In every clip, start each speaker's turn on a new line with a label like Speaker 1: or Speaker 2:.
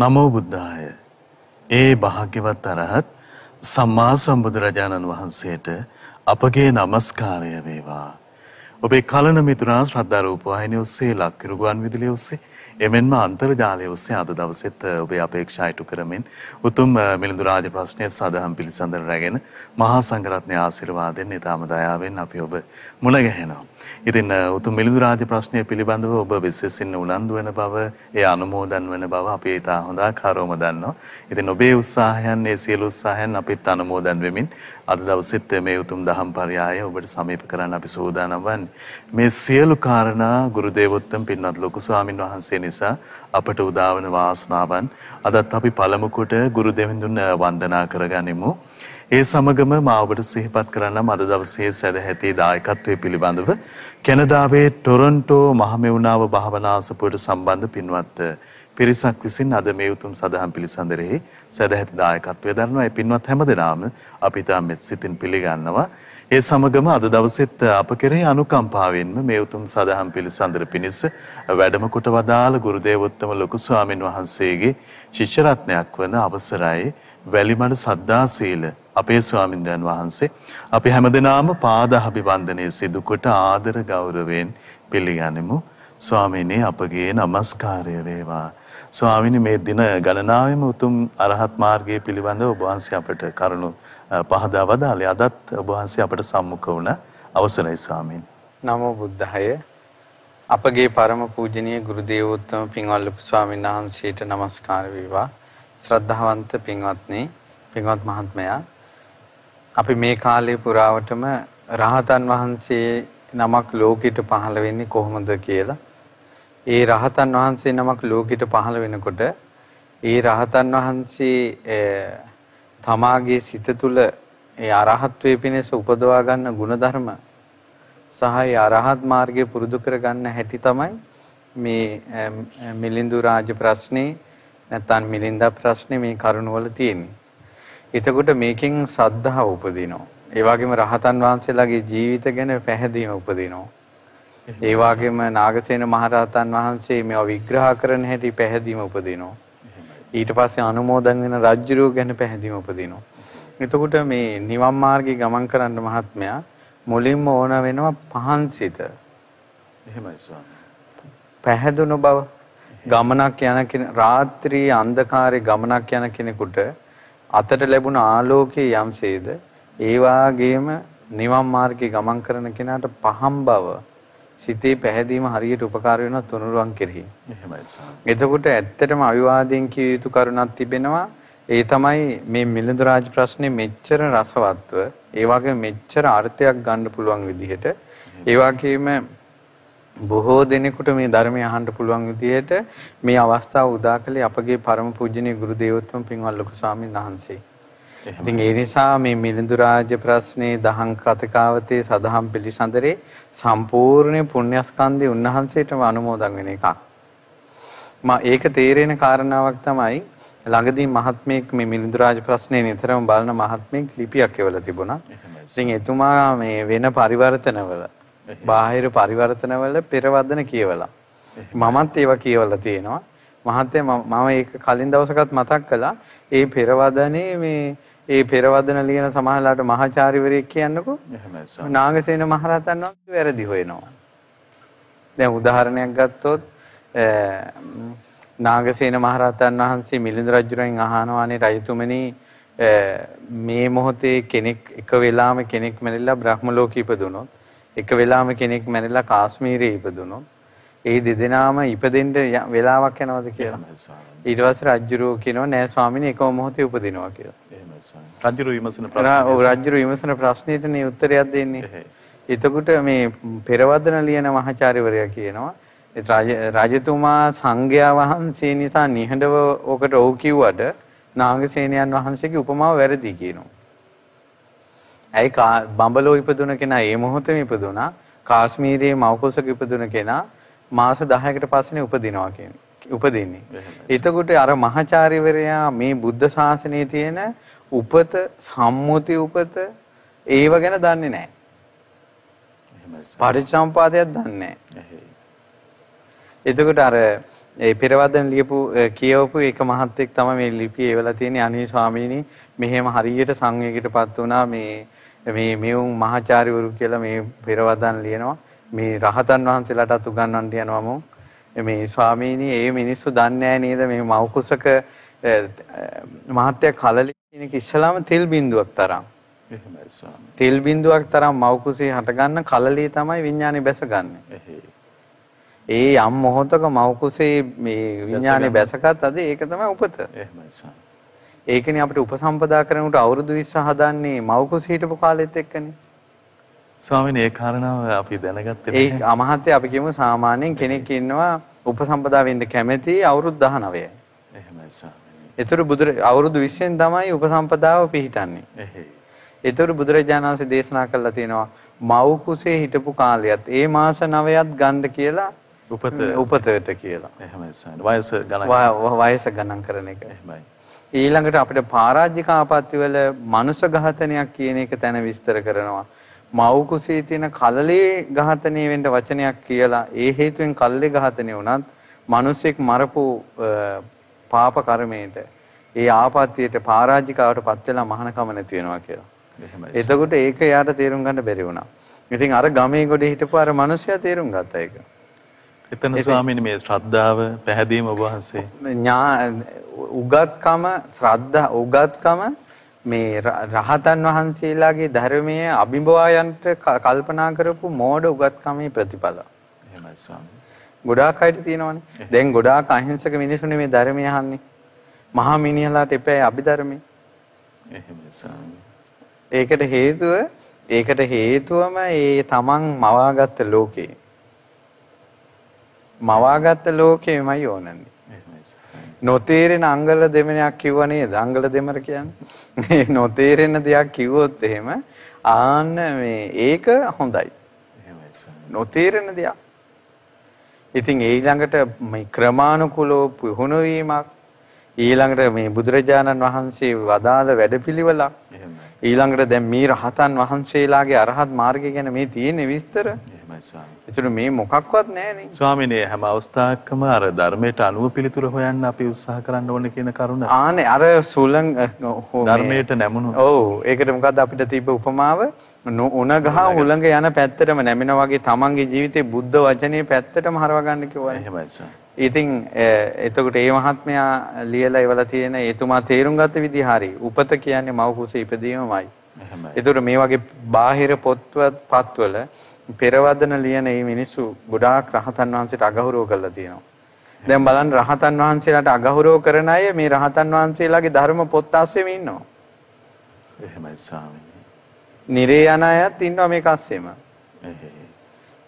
Speaker 1: නමෝ බුද්ධාය. ඒ භාග්‍යවත් අරහත් සම්මා සම්බුදුරජාණන් වහන්සේට අපගේ নমස්කාරය වේවා. ඔබේ කලන මිතුරා ශ්‍රද්ධා රූප වාහිනිය ඔස්සේ ලක්කිරු ගුවන් විදුලිය ඔස්සේ එමෙන්ම අන්තර්ජාලය ඔස්සේ අද දවසෙත් ඔබේ අපේක්ෂා ඉටු කරමින් උතුම් මිලිඳු රාජ ප්‍රශ්නය සදහම් පිළිසඳර රැගෙන මහා සංඝරත්නය ආශිර්වාදයෙන් ඊටම දයාවෙන් අපි ඔබ මුණ ගැහෙනවා. ඉතින් උතුම් මිලිඳු රාජ ප්‍රශ්නය පිළිබඳව ඔබ විශේෂයෙන් උනන්දු වෙන බව, ඒ අනුමෝදන් වෙන බව අපි ඊට හොඳ ආකාරවම දන්නවා. ඉතින් ඔබේ උත්සාහයන්, ඒ සියලු උත්සාහයන් අපිත් අනුමෝදන් වෙමින් අද දවසෙත් මේ උතුම් දහම් පරයය ඔබට සමීප කරන්න අපි සූදානම් වන්නේ. මේ සියලු කාරණා ගුරු දේවෝත්තම පින්වත් ලොකු ස්වාමින් වහන්සේ නිසා අපට උදාවන වාසනාවන් අදත් අපි පළමු කොට ගුරු දෙවිඳුන් වන්දනා කරගනිමු. ඒ සමගම මා ඔබට සිහිපත් කරන්නම් අද දවසේ සදැහැති දායකත්වයේ පිළිබඳව කැනඩාවේ ටොරන්ටෝ මහමෙවුනාව භාවනාසපුවට සම්බන්ධ පින්වත් පිරිසක් විසින් අද මේ උතුම් සදහම් පිළිසඳරෙහි සදැහැති දායකත්වය දරනවා. ඒ පින්වත් හැමදෙනාම අපි තාම සිතින් පිළිගන්නවා. ඒ සමගම අද දවසෙත් අප කෙරෙහි අනුකම්පාවෙන්ම මේ උතුම් සදහම් පිළිසඳර පිණිස වැඩම කොට වදාළ ගුරුදේවෝත්තම ලොකු ස්වාමින් වහන්සේගේ ශිෂ්‍ය රත්නයක් වන අවසරයි වැලිමඩ සද්දාසීල අපේ ස්වාමින්ද්‍රයන් වහන්සේ අපි හැමදෙනාම පාදහබිවන්දනයේ සිදුකොට ආදර ගෞරවයෙන් පිළිගනිමු. ස්වාමීනි අපගේ নমස්කාරය වේවා. ස්වාමිනි මේ දින ගණනාවෙම උතුම් අරහත් මාර්ගයේ පිළිබඳව ඔබ වහන්සේ අපට කරුණු පහදා වදාළේ. අදත් ඔබ වහන්සේ අපට සම්මුඛ වුණ අවසරයි ස්වාමීනි.
Speaker 2: නමෝ බුද්ධාය. අපගේ පරම පූජනීය ගුරු දේවෝත්තම පින්වල්ලප ස්වාමීන් වහන්සේට নমස්කාර වේවා. ශ්‍රද්ධාවන්ත පින්වත්නි, පින්වත් මහත්මයා අපි මේ කාලේ පුරාවටම රහතන් වහන්සේ නමක් ලෝකෙට පහළ වෙන්නේ කොහොමද කියලා ඒ රහතන් වහන්සේ නමක් ලෝකෙට පහළ වෙනකොට ඒ රහතන් වහන්සේ තමාගේ සිත තුළ ඒ අරහත්වයේ පිණිස උපදවා ගන්න ಗುಣධර්ම සහ ඒ අරහත් මාර්ගය පුරුදු කර ගන්න හැටි තමයි මේ මිලිඳු රාජ ප්‍රශ්නේ නැත්නම් මිලින්දා ප්‍රශ්නේ මේ කරුණවල තියෙන්නේ. එතකොට මේකෙන් සද්ධාව උපදිනවා. ඒ වගේම රහතන් වහන්සේලාගේ ජීවිත ගැන පැහැදීම උපදිනවා. ඒ වගේම නාගසේන මහරහතන් වහන්සේ මේවා විග්‍රහ කරන හැටි පැහැදීම උපදිනවා. ඊට පස්සේ අනුමෝදන් වෙන රජ්ජුරුව ගැන පැහැදීම උපදිනවා. එතකොට මේ නිවන් මාර්ගේ ගමන් කරන්න මහත්මයා මුලින්ම ඕන වෙනවා පහන්සිත.
Speaker 1: එහෙමයි ස්වාමී.
Speaker 2: පැහැදුණු බව ගමනක් යන කෙන රාත්‍රී අන්ධකාරයේ ගමනක් යන කෙනෙකුට අතට ලැබුණ ආලෝකයේ යම්සේද ඒ වාගේම නිවන් මාර්ගේ ගමන් කරන කෙනාට පහම් බව සිතේ පැහැදීම හරියට උපකාර වෙනවා තුනුරුවන් කෙරෙහි.
Speaker 1: එහෙමයි සාම.
Speaker 2: එතකොට ඇත්තටම අවිවාදයෙන් කිය යුතු කරුණක් තිබෙනවා. ඒ තමයි මේ මිලිඳු රාජ ප්‍රශ්නේ මෙච්චර රසවත්ව ඒ වගේ මෙච්චර අර්ථයක් ගන්න පුළුවන් විදිහට ඒ වගේම බොහෝ දෙනෙකුට මේ ධර්මය අහන්න පුළුවන් විදිහට මේ අවස්ථාව උදා කළේ අපගේ පරම පූජනීය ගුරු දේවෝත්තම පින්වත් ලොකු ස්වාමීන් වහන්සේ. ඉතින් ඒ නිසා මේ මිලිඳු රාජ්‍ය ප්‍රශ්නේ දහම් කතිකාවතේ සදහම් පිළිසඳරේ සම්පූර්ණ පුණ්‍යස්කන්ධය උන්වහන්සේටම අනුමෝදන් වෙන එකක්. මා ඒක තේරෙන කාරණාවක් තමයි ළඟදී මහත්මයෙක් මේ මිලිඳු රාජ ප්‍රශ්නේ නිතරම බලන මහත්මයෙක් ලිපියක් එවලා තිබුණා. ඉතින් එතුමා මේ වෙන පරිවර්තනවල බාහිර පරිවර්තනවල පෙරවදන කියවලා. මමත් ඒවා කියවලා තියෙනවා. මහත්තයා මම ඒක කලින් දවසකත් මතක් කළා. ඒ පෙරවදනේ මේ ඒ පෙරවදන ලියන සමහරලාට මහාචාර්යවරයෙක් කියන්නකෝ. එහෙමයි නාගසේන මහරහතන් වහන්සේ වැරදි හොයනවා. දැන් උදාහරණයක් ගත්තොත් නාගසේන මහරහතන් වහන්සේ මිලිඳු රජුගෙන් අහනවානේ රජතුමනි මේ මොහොතේ කෙනෙක් එක වෙලාවම කෙනෙක් මැරිලා බ්‍රහ්ම ලෝකෙ ඉපදුනොත් එක වෙලාවම කෙනෙක් මැරිලා කාශ්මීරයේ ඉපදුනොත් ඒ දෙදෙනාම ඉපදෙන්න වෙලාවක් යනවද කියලා. ඊට පස්සේ රජුරෝ කියනවා නෑ ස්වාමීනි එකම මොහොතේ උපදිනවා කියලා.
Speaker 1: එහෙමයි ස්වාමීනි. රජුරෝ විමසන ප්‍රශ්නේ.
Speaker 2: ඔව් රජුරෝ විමසන ප්‍රශ්නෙට නේ උත්තරයක් දෙන්නේ. එතකොට මේ පෙරවදන ලියන මහාචාර්යවරයා කියනවා රජතුමා සංඝයා වහන්සේ නිසා නිහඬව ඔකට ඔව් කිව්වට නාගසේනයන් වහන්සේගේ උපමාව වැරදි කියනවා. ඇයි බඹලෝ ඉපදුන කෙනා ඒ මොහොතේම ඉපදුනා. කාශ්මීරයේ මවකුසක ඉපදුන කෙනා මාස 10කට පස්සේනේ උපදිනවා කියන්නේ. උපදින්නේ. එතකොට අර මහාචාර්යවරයා මේ බුද්ධ ශාසනයේ තියෙන උපත සම්මුති උපත ඒව ගැන දන්නේ නැහැ. පරිසම්පාදයක් දන්නේ නැහැ. එතකොට අර ඒ පෙරවදන ලියපු කියවපු එක මහත්තයෙක් තමයි මේ ලිපිය එවලා තියෙන්නේ. අනේ ස්වාමීනි මෙහෙම හරියට සංවේගයකටපත් වුණා. මේ මේ මෙවුන් මහාචාර්යවරු කියලා මේ පෙරවදන් ලියනවා. මේ රහතන් වහන්සේලාටත් උගන්වන්න යනවා මම මේ ස්වාමීනි ඒ මිනිස්සු දන්නේ නේද? මේ මෞකුසක මහත්ය කලලි කියන ඉස්සලාම තෙල් බින්දුවක් තරම්. තෙල් බින්දුවක් තරම් මෞකුසේ හටගන්න කලලී තමයි විඥානේ බැසගන්නේ. ඒ යම් මොහොතක මෞකුසේ මේ විඥානේ බැසගත් අද ඒක තමයි උපත.
Speaker 1: එහෙමයි.
Speaker 2: ඒකනේ අපිට උපසම්පදා කරනකොට අවුරුදු 20 හදන්නේ මෞකුසේ හිටපු කාලෙත් එක්කනේ.
Speaker 1: ස්වාමීනි ඒ කාරණාව අපි දැනගත්තේ
Speaker 2: ඒ අමහත්ය අපි කියමු සාමාන්‍යයෙන් කෙනෙක් ඉන්නවා උපසම්පදා වෙන්න කැමති අවුරුදු 19යි.
Speaker 1: එහෙමයි ස්වාමීනි.
Speaker 2: ඒතර බුදු අවුරුදු 20න් තමයි උපසම්පදාව පිහිටන්නේ.
Speaker 1: එහෙයි.
Speaker 2: ඒතර බුදුරජාණන් වහන්සේ දේශනා කළා තියෙනවා මව් කුසේ හිටපු කාලයත් ඒ මාස 9ත් ගන්න කියලා
Speaker 1: උපත
Speaker 2: උපතට කියලා.
Speaker 1: එහෙමයි ස්වාමීනි. වයස ගණන්
Speaker 2: වයස ගණන් කරන එක.
Speaker 1: එහෙමයි.
Speaker 2: ඊළඟට අපිට පරාජික ආපත්‍ය වල මනුෂ ඝාතනයක් කියන එක තැන විස්තර කරනවා. මව් කුසේ තියෙන කලලේ ඝාතනය වෙන්න වචනයක් කියලා ඒ හේතුවෙන් කල්ලේ ඝාතනය වුණත් මිනිසෙක් මරපු පාප කර්මයට ඒ ආපත්‍යයට පරාජිකාවට පත් වෙලා මහානකම නැති වෙනවා කියලා.
Speaker 1: එහෙමයි.
Speaker 2: එතකොට ඒක යාට තේරුම් ගන්න බැරි වුණා. ඉතින් අර ගමේ ගොඩේ හිටපු අර මිනිසයා තේරුම් ගත්තා ඒක.
Speaker 1: එතන ස්වාමීනි මේ ශ්‍රද්ධාව පැහැදීම ඔබ වහන්සේ
Speaker 2: ඥා උගත්කම ශ්‍රද්ධා උගත්කම මේ රහතන් වහන්සේලාගේ ධර්මයේ අභිභවායන්ට කල්පනා කරපු මෝඩ උගත්කමේ ප්‍රතිඵල.
Speaker 1: එහෙමයි ස්වාමී.
Speaker 2: ගොඩාක් අයට තියෙනවනේ. දැන් ගොඩාක් අහිංසක මිනිස්සුනේ මේ ධර්මය අහන්නේ. මහා මිනිහලාට එපෑ අභිධර්මයේ.
Speaker 1: එහෙමයි ස්වාමී.
Speaker 2: ඒකට හේතුව ඒකට හේතුවම ඒ තමන් මවාගත්ත ලෝකේ. මවාගත්ත ලෝකෙමයි ඕනන්නේ. නොතේරෙන අංගල දෙමනයක් කිව්ව නේද? අංගල දෙමර කියන්නේ. නොතේරෙන දෙයක් කිව්වොත් එහෙම ආන්න මේ ඒක හොඳයි. නොතේරෙන දෙයක්. ඉතින් ඊළඟට මේ ක්‍රමානුකූලව පුහුණු වීමක් ඊළඟට මේ බුදුරජාණන් වහන්සේ වදාළ වැඩපිළිවෙලක් ඊළඟට දැන් මේ රහතන් වහන්සේලාගේ අරහත් මාර්ගය ගැන මේ තියෙන විස්තර
Speaker 1: එහෙමයි ස්වාමී.
Speaker 2: ඒතර මේ මොකක්වත් නැහැනේ.
Speaker 1: ස්වාමීනි හැම අවස්ථාවකම අර ධර්මයට අනුව පිළිතුර හොයන්න අපි උත්සාහ කරන්න ඕනේ කියන කරුණ.
Speaker 2: ආනේ අර සුලං
Speaker 1: ධර්මයට නැමුණු.
Speaker 2: ඔව් ඒකට මොකද්ද අපිට තිබ්බ උපමාව උණ ගහ උලඟ යන පැත්තටම නැමෙනා වගේ තමන්ගේ ජීවිතේ බුද්ධ වචනේ පැත්තටම හරව ගන්න කිව්වනේ.
Speaker 1: එහෙමයි ස්වාමී.
Speaker 2: ඉතින් එතකොට ඒ මහත්මයා ලියලා ඉවලා තියෙන එතුමා තේරුම් ගත්ත විදිහ හරි. උපත කියන්නේ මව කුසේ ඉපදීමමයි.
Speaker 1: එහෙමයි.
Speaker 2: එතකොට මේ වගේ බාහිර පොත්වත් පත්වල පෙරවදන ලියන මේ මිනිස්සු ගොඩාක් රහතන් වහන්සේට අගෞරව කරලා තියෙනවා. දැන් බලන්න රහතන් වහන්සේලාට අගෞරව කරන අය මේ රහතන් වහන්සේලාගේ ධර්ම පොත් අස්සෙම ඉන්නවා.
Speaker 1: එහෙමයි ස්වාමීනි.
Speaker 2: නිරේ යන අයත් ඉන්නවා මේක අස්සෙම.
Speaker 1: එහෙයි.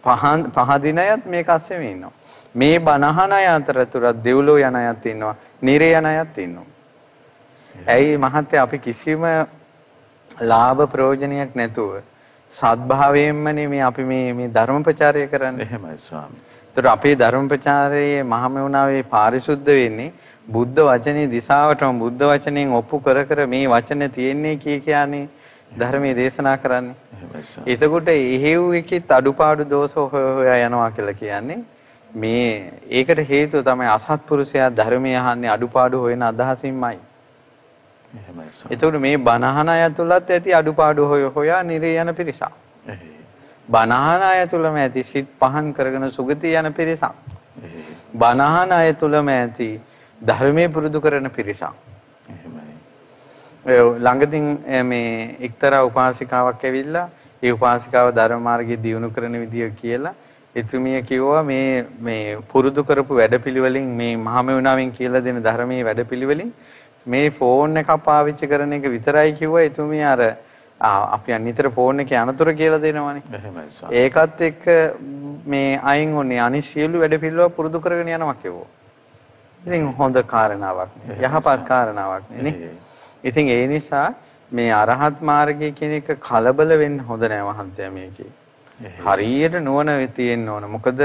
Speaker 2: පහන් පහදින අයත් මේක අස්සෙම ඉන්නවා. මේ බණහන අය අතරතුරත් දෙව්ලෝ යන අයත් ඉන්නවා. නිරේ යන අයත් ඉන්නවා. ඇයි මහත්තයා අපි කිසිම ලාභ ප්‍රයෝජනයක් නැතුව සත්භාවයෙන්මනේ මේ අපි මේ මේ ධර්ම ප්‍රචාරය කරන්නේ.
Speaker 1: එහෙමයි ස්වාමී.
Speaker 2: ඒතර අපේ ධර්ම ප්‍රචාරයේ මහමෙවුනාවේ පාරිශුද්ධ වෙන්නේ බුද්ධ වචනේ දිශාවටම බුද්ධ වචනෙන් ඔප්පු කර කර මේ වචනේ තියෙන්නේ කී කියන්නේ ධර්මයේ දේශනා කරන්නේ.
Speaker 1: එහෙමයි ස්වාමී.
Speaker 2: එතකොට එහෙව් එකෙත් අඩුපාඩු දෝෂ හොයා යනවා කියලා කියන්නේ මේ ඒකට හේතුව තමයි අසත්පුරුෂයා ධර්මය අහන්නේ අඩුපාඩු හොයන අදහසින්මයි. එතකොට මේ බණහන තුලත් ඇති අඩුපාඩු හොය හොයා නිරේ යන පිරිසක්. බණහන තුලම ඇති සිත් පහන් කරගෙන සුගතිය යන පිරිසක්. බණහන තුලම ඇති ධර්මයේ පුරුදු කරන පිරිසක්. ළඟදින් මේ එක්තරා උපාසිකාවක් ඇවිල්ලා ඒ උපාසිකාව ධර්ම මාර්ගයේ දියුණු කරන විදිය කියලා එතුමිය කිව්වා මේ මේ පුරුදු කරපු වැඩපිළිවෙලින් මේ මහමෙවුනාවෙන් කියලා දෙන ධර්මයේ වැඩපිළිවෙලින් මේ ෆෝන් එක පාවිච්චි කරන එක විතරයි කිව්වා එතුමිය අර අපි නිතර ෆෝන් එකේ අනතුරු කියලා දෙනවනේ.
Speaker 1: එහෙමයි.
Speaker 2: ඒකත් එක්ක මේ අයින් උනේ අනිත් සියලු වැඩපිළිවෙල පුරුදු කරගෙන යනවා කිව්වා. ඉතින් හොඳ කාරණාවක්. යහපත් කාරණාවක් නේ. ඉතින් ඒ නිසා මේ අරහත් මාර්ගය කියන එක කලබල වෙන්න හොඳ නෑ මහන්තයා මේකේ. හරියට නුවණ තියෙන්න ඕන. මොකද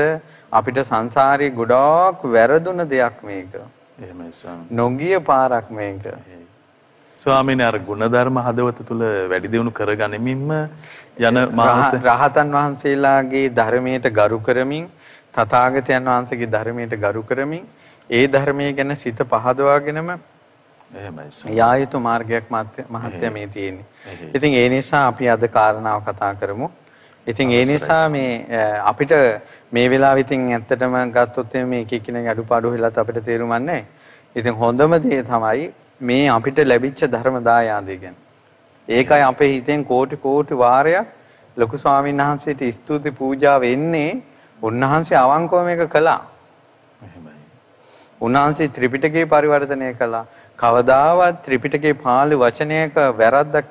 Speaker 2: අපිට සංසාරේ ගොඩාක් වැරදුන දෙයක් මේක.
Speaker 1: එහෙමයි ස්වාමී.
Speaker 2: නොගිය පාරක් මේක.
Speaker 1: ස්වාමීන් අර ಗುಣධර්ම හදවත තුල වැඩි දියුණු කරගනිමින්ම යන
Speaker 2: රහතන් වහන්සේලාගේ ධර්මයට ගරු කරමින් තථාගතයන් වහන්සේගේ ධර්මයට ගරු කරමින් ඒ ධර්මයේ ගැන සිත පහදවාගෙනම
Speaker 1: එහෙමයි.
Speaker 2: යා යුතු මාර්ගයක් මහත්ය මේ තියෙන්නේ. ඉතින් ඒ නිසා අපි අද කාරණාව කතා කරමු. ඉතින් ඒ නිසා මේ අපිට මේ වෙලාවෙ ඉතින් ඇත්තටම ගත්තොත් මේ එක එක්කෙනෙක් අඩුපාඩු වෙලත් අපිට තේරුම් නැහැ. ඉතින් හොඳම දේ තමයි මේ අපිට ලැබිච්ච ධර්ම දායාදය ගැන. ඒකයි අපේ හිතෙන් කෝටි කෝටි වාරයක් ලොකු ස්වාමීන් වහන්සේට ස්තුති පූජා වෙන්නේ උන්වහන්සේ අවංකව මේක කළා.
Speaker 1: එහෙමයි.
Speaker 2: උන්වහන්සේ ත්‍රිපිටකේ පරිවර්තනය කළා. කවදාවත් ත්‍රිපිටකේ පාළි වචනයක වැරද්දක්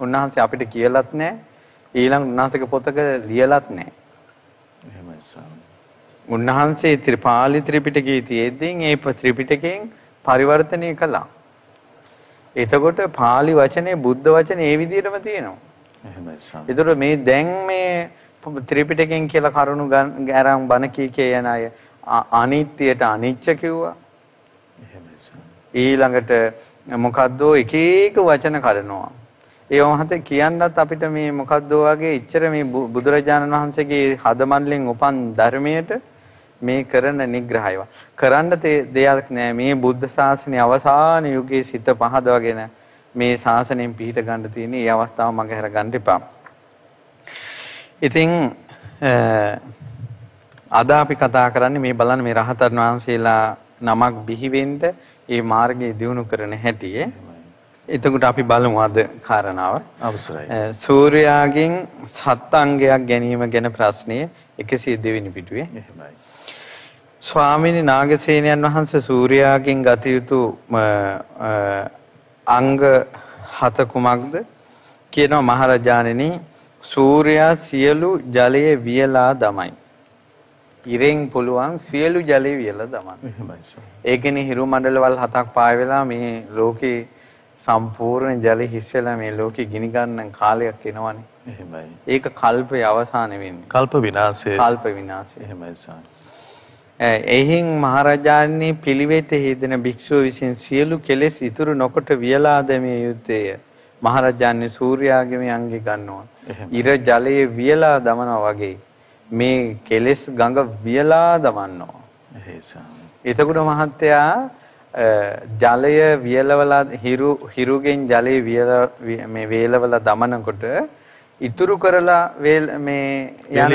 Speaker 2: උන්වහන්සේ අපිට කියලත් නැහැ. ඊළඟ උන්වහන්සේගේ පොතක ලියලත් නැහැ.
Speaker 1: එහෙමයි සර්.
Speaker 2: උන්වහන්සේ ත්‍රිපාලි ත්‍රිපිටකයේ තියෙද්දී ඒ ත්‍රිපිටකයෙන් පරිවර්තනය කළා. එතකොට පාලි වචනේ බුද්ධ වචනේ ඒ විදිහටම තියෙනවා.
Speaker 1: එහෙමයි සර්.
Speaker 2: ඒතර මේ දැන් මේ ත්‍රිපිටකයෙන් කියලා කරුණු අරන් බණ කී කිය යන අය අනිත්‍යයට අනිච්ච කිව්වා.
Speaker 1: එහෙමයි සර්.
Speaker 2: ඊළඟට මොකද්ද එක එක වචන කඩනවා. ඒ වහත කියන්නත් අපිට මේ මොකද්ද වගේ ඉච්චර මේ බු- බුදුරජාණන් වහන්සේගේ හදමන්ලෙන් උපන් ධර්මයට මේ කරන නිග්‍රහයව. කරන්න තේ- දෙයක් නෑ මේ බුද්ධ ශාසනය අවසාන යුගයේ සිත පහදවගෙන මේ ශාසනයෙන් පිහිට ගන්න තියෙන මේ අවස්ථාව මග හැර ගන්න එපා. ඉතින් අ, අද අපි කතා කරන්නේ මේ බලන්න මේ රහතන් වහන්සේලා නමක් බිහි වෙන්න ඒ මාර්ගය දියුණු කරන හැටි. එතකොට අපි බලමු අද කාරණාව.
Speaker 1: අවසරයි.
Speaker 2: සූර්යාගෙන් සත් අංගයක් ගැනීම ගැන ප්‍රශ්නය 102 වෙනි පිටුවේ.
Speaker 1: එහෙමයි.
Speaker 2: ස්වාමීනි නාගසේනයන් වහන්සේ සූර්යාගෙන් ගත යුතු අංග හත කුමක්ද කියනවා මහරජාණෙනි සූර්යා සියලු ජලයේ වියලා දමයි. ඉරෙන් පුළුවන් සියලු ජලය වියලා දමන්න.
Speaker 1: එහෙමයි සර්.
Speaker 2: ඒකනේ හිරු මණ්ඩලවල් හතක් පාය වෙලා මේ ලෝකේ සම්පූර්ණ ජලය හිස් වෙලා මේ ලෝකෙ ගිනි ගන්න කාලයක් එනවනේ.
Speaker 1: එහෙමයි.
Speaker 2: ඒක කල්පේ අවසාන වෙන්නේ.
Speaker 1: කල්ප විනාශය.
Speaker 2: කල්ප විනාශය.
Speaker 1: එහෙමයි සර්.
Speaker 2: එහින් මහරජාණන් පිළිවෙත හේදෙන භික්ෂුව විසින් සියලු කෙලෙස් ඉතුරු නොකොට වියලා දැමිය යුත්තේය. මහරජාණන් සූර්යාගම අංගෙ ගන්නවා. ඉර ජලයේ වියලා දමනවා වගේ මේ කෙලෙස් ගඟ වියලා දමන්නවා.
Speaker 1: එහෙයි සර්.
Speaker 2: එතකොට මහත්තයා ජලය වියලවලා හිරු හිරුගෙන් ජලය වියල මේ වේලවලා දමනකොට ඉතුරු කරලා වේල මේ යන.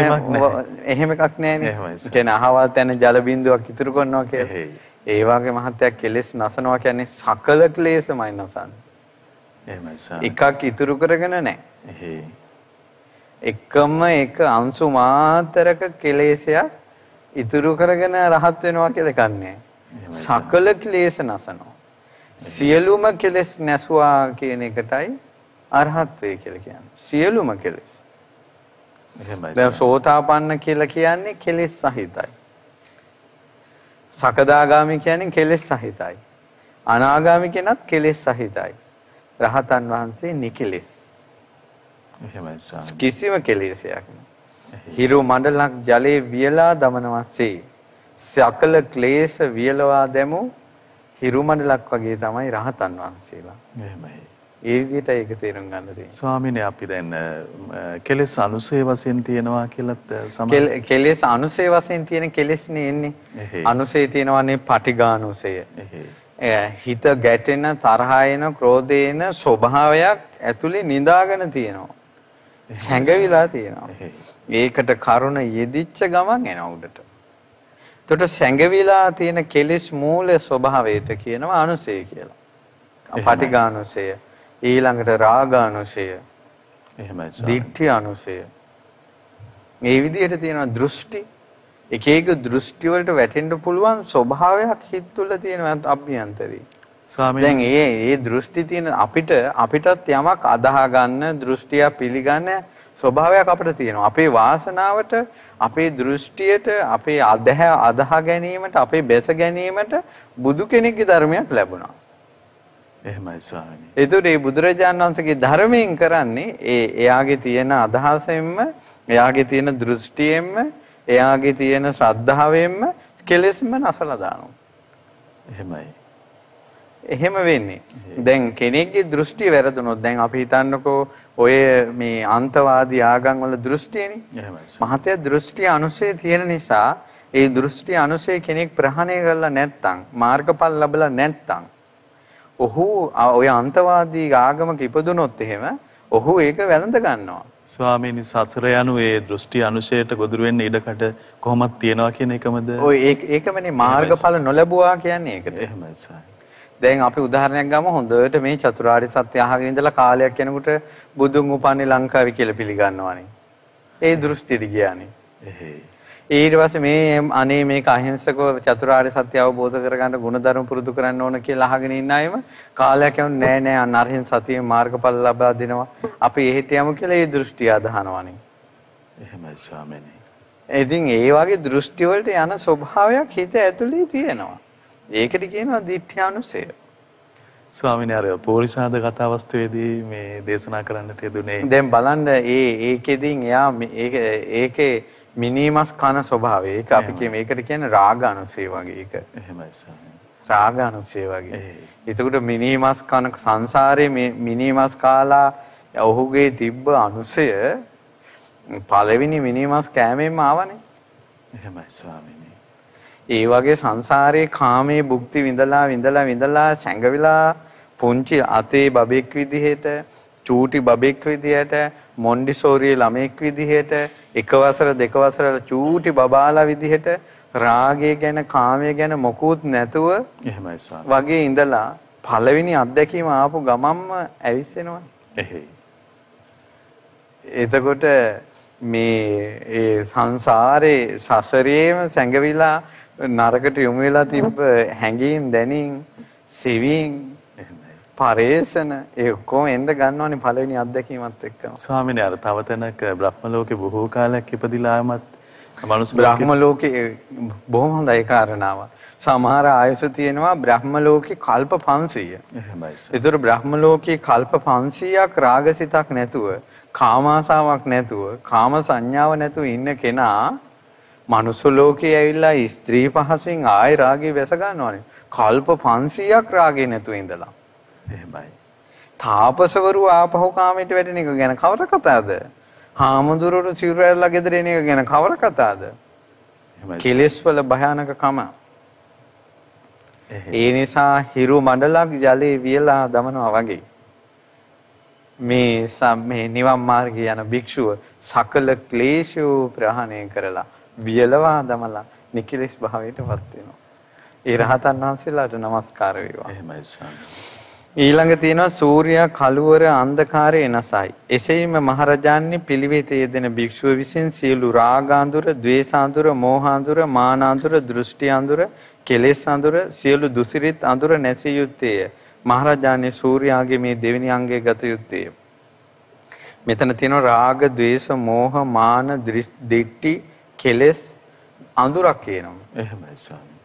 Speaker 2: එහෙම එකක් නැහැනේ.
Speaker 1: සර්.
Speaker 2: කියන්නේ අහවල් තැන ජල බිඳුවක් ඉතුරු කරනවා.
Speaker 1: එහෙයි.
Speaker 2: ඒ වගේ මහත්තයා කෙලෙස් නසනවා කියන්නේ සකල ක්ලේශමයි නසන්නේ.
Speaker 1: එහෙමයි සර්.
Speaker 2: එකක් ඉතුරු කරගෙන නැහැ. එකම එක අංශු මාතරක කෙලෙසයක් ඉතුරු කරගෙන රහත් වෙනවා කියලා කන්නේ. සකල ක්ලේශ නසනවා. සියලුම කෙලෙස් නැසුවා කියන එකටයි අරහත්වේ කියලා කියන්නේ. සියලුම කෙලෙස්.
Speaker 1: එහෙමයි
Speaker 2: දැන්. සෝතාපන්න කියලා කියන්නේ කෙලෙස් සහිතයි. සකදාගාමි කියන්නේ කෙලෙස් සහිතයි. අනාගාමි කෙනත් කෙලෙස් සහිතයි. රහතන් වහන්සේ නිකෙලෙස්.
Speaker 1: එහෙමයි සර්.
Speaker 2: කිසිම කෙලෙසයක් නෑ. හිරු මණ්ඩලක් ජලයේ වියලා දමනවසේ සකල ක්ලේශ වියලවා දැමු හිරු මණ්ඩලක් වගේ තමයි රහතන් වහන්සේලා.
Speaker 1: එහෙමයි.
Speaker 2: ඒ විදිහට ඒක තේරුම් ගන්න තියෙනවා.
Speaker 1: ස්වාමීනි අපි දැන් කෙලෙස් අනුසය වශයෙන් තියෙනවා කියලත් අ, සම
Speaker 2: කෙල- කෙලෙස් අනුසය වශයෙන් තියෙන කෙලෙස්නේ එන්නේ. අනුසය තියෙනවානේ පටිඝානුසය. හිත ගැටෙන තරහ එන ක්‍රෝධ එන ස්වභාවයක් ඇතුලේ නිදාගෙන තියෙනවා. සැඟවිලා තියෙනවා. ඒකට කරුණ යෙදිච්ච ගමන් එන උඩට. එතකොට සැඟවිලා තියෙන කෙලෙස් මූල ස්වභාවයට කියනවා අනුසය කියලා. පටිඝානුසය ඊළඟට රාගානුසය
Speaker 1: එහෙමයි සර්.
Speaker 2: දිට්ඨි අනුසය මේ විදිහට තියෙනවා දෘෂ්ටි එක එක දෘෂ්ටි වලට වැටෙන්න පුළුවන් ස්වභාවයක් හිත තුළ තියෙනවා අභ්‍යන්තරේ දැන් ඒ ඒ දෘෂ්ටි තියෙන අපිට අපිටත් යමක් අදාහ ගන්න දෘෂ්ටිය පිළිගන්න ස්වභාවයක් අපිට තියෙනවා. අපේ වාසනාවට, අපේ දෘෂ්ටියට, අපේ අදහ අදාහ ගැනීමට, අපේ බැස ගැනීමට බුදු කෙනෙක්ගේ ධර්මයක් ලැබුණා.
Speaker 1: එහෙමයි ස්වාමීනි.
Speaker 2: ඒතකොට මේ බුදුරජාණන් වහන්සේගේ ධර්මයෙන් කරන්නේ ඒ එයාගේ තියෙන අදහසෙන්ම, එයාගේ තියෙන දෘෂ්ටියෙන්ම, එයාගේ තියෙන ශ්‍රද්ධාවෙන්ම කෙලෙස්ම නැසලා දානවා.
Speaker 1: එහෙමයි.
Speaker 2: එහෙම වෙන්නේ. දැන් කෙනෙක්ගේ දෘෂ්ටිය වැරදුනොත් දැන් අපි හිතන්නකෝ ඔය මේ අන්තවාදී ආගම් වල දෘෂ්ටියනේ. මහතය දෘෂ්ටි අනුසය තියෙන නිසා ඒ දෘෂ්ටි අනුසය කෙනෙක් ප්‍රහාණය කරලා නැත්තම් මාර්ගඵල ලැබලා නැත්තම් ඔහු ඔය අන්තවාදී ආගමක ඉපදුනොත් එහෙම ඔහු ඒක වැළඳ ගන්නවා.
Speaker 1: ස්වාමීනි සසර යනු ඒ දෘෂ්ටි අනුශයට ගොදුරු වෙන්න ඉඩකට කොහොමද තියනවා කියන එකමද?
Speaker 2: ඔය ඒක ඒකමනේ මාර්ගඵල නොලැබුවා කියන්නේ ඒකට.
Speaker 1: එහෙමයි සායි.
Speaker 2: දැන් අපි උදාහරණයක් ගමු හොඳට මේ චතුරාර්ය සත්‍ය අහගෙන ඉඳලා කාලයක් යනකොට බුදුන් උපන්නේ ලංකාවේ කියලා පිළිගන්නවානේ. ඒ දෘෂ්ටියට ගියානේ. ඊට පස්සේ මේ අනේ මේක අහිංසකව චතුරාර්ය සත්‍ය අවබෝධ කරගන්න ගුණධර්ම පුරුදු කරන්න ඕන කියලා අහගෙන ඉන්න අයම කාලයක් යන නෑ නෑ අනර්හින් සතියේ මාර්ගඵල ලබා දෙනවා. අපි එහෙට යමු කියලා ඒ දෘෂ්ටිය අදහනවනේ.
Speaker 1: එහෙමයි ස්වාමීනි.
Speaker 2: ඉතින් ඒ වගේ දෘෂ්ටි වලට යන ස්වභාවයක් හිත ඇතුලේ තියෙනවා. ඒකට කියනවා දිඨ්‍යානුසය.
Speaker 1: ස්වාමීනි අර පෝරිසාද කතාවස්තුවේදී මේ දේශනා කරන්නට යෙදුනේ
Speaker 2: දැන් බලන්න ඒ ඒකෙදින් එයා ඒකේ මිනීමස් කන ස්වභාවය. ඒක අපි කියමු ඒකට කියන්නේ රාගානුසය වගේ එක.
Speaker 1: එහෙමයි ස්වාමීනි.
Speaker 2: රාගානුසය වගේ. එතකොට මිනීමස් කන සංසාරේ මිනීමස් කාලා ඔහුගේ තිබ්බ අනුසය පළවෙනි මිනීමස් කෑමෙන්ම ආවනේ.
Speaker 1: එහෙමයි ස්වාමීනි.
Speaker 2: ඒ වගේ සංසාරේ කාමයේ භුක්ති විඳලා විඳලා විඳලා සැඟවිලා පුංචි අතේ බබෙක් විදිහට චූටි බබෙක් විදිහට මොන්ඩිසෝරියේ ළමෙක් විදිහට එක වසර දෙක වසර චූටි බබාලා විදිහට රාගය ගැන කාමය ගැන මොකුත් නැතුව
Speaker 1: එහෙමයි
Speaker 2: වගේ ඉඳලා පළවෙනි අත්දැකීම ආපු ගමම්ම ඇවිස්සෙනවා.
Speaker 1: එහෙයි.
Speaker 2: එතකොට මේ ඒ සංසාරේ සසරේම සැඟවිලා නරකට යොමු වෙලා තිබ්බ හැඟීම් දැනීම් සෙවීම් පරේසන ඒ ඔක්කොම එන්න ගන්නවනේ පළවෙනි අත්දැකීමත් එක්කම.
Speaker 1: ස්වාමීනි අර තව තැනක බ්‍රහ්ම ලෝකේ බොහෝ කාලයක් ඉපදිලා ආමත්
Speaker 2: මනුස්ස බ්‍රහ්ම ලෝකේ බොහොම හොඳයි කාරණාව. සමහර ආයුෂ තියෙනවා බ්‍රහ්ම ලෝකේ කල්ප 500.
Speaker 1: එහෙමයි.
Speaker 2: ඒතර බ්‍රහ්ම ලෝකේ කල්ප 500ක් රාගසිතක් නැතුව, කාමාසාවක් නැතුව, කාම සංඥාව නැතුව ඉන්න කෙනා මනුස්ස ලෝකේ ඇවිල්ලා ස්ත්‍රී පහසෙන් ආය රාගේ වැස ගන්නවානේ. කල්ප 500ක් රාගේ නැතුව ඉඳලා.
Speaker 1: එහෙමයි.
Speaker 2: තාපසවරු ආපහු කාමයට වැටෙන එක ගැන කවර කතාවද? හාමුදුරුවෝ සිවුරැල්ලා ගෙදර එන එක ගැන කවර කතාවද? කෙලෙස් වල භයානකකම. ඒ නිසා හිරු මණ්ඩලක් ජලයේ වියලා දමනවා වගේ. මේ මේ නිවන් මාර්ගයේ යන භික්ෂුව සකල ක්ලේශෝ ප්‍රහාණය කරලා වියලවා දමලා නිකිලෙස් භාවයටපත් වෙනවා. ඒ රහතන් වහන්සේලාට নমස්කාර වේවා.
Speaker 1: එහෙමයි ස්වාමී.
Speaker 2: ඊළඟ තියෙනවා සූර්යා කළුවර අන්ධකාරය එනසයි. එසේම මහරජාන්නේ පිළිවෙත යෙදෙන භික්ෂුව විසින් සියලු රාගාඳුර, ද්වේෂාඳුර, මෝහාඳුර, මානාඳුර, දෘෂ්ටිාඳුර, කෙලෙස් අඳුර, සියලු දුසිරිත අඳුර නැසිය යුත්තේය. මහරජාන්නේ සූර්යාගේ මේ දෙවෙනි අංගය ගත යුත්තේය. මෙතන තියෙනවා රාග, ද්වේෂ, මෝහ, මාන, දිට්ටි, කෙලෙස් අඳුරක් කියනවා.
Speaker 1: එහෙමයි ස්වාමී.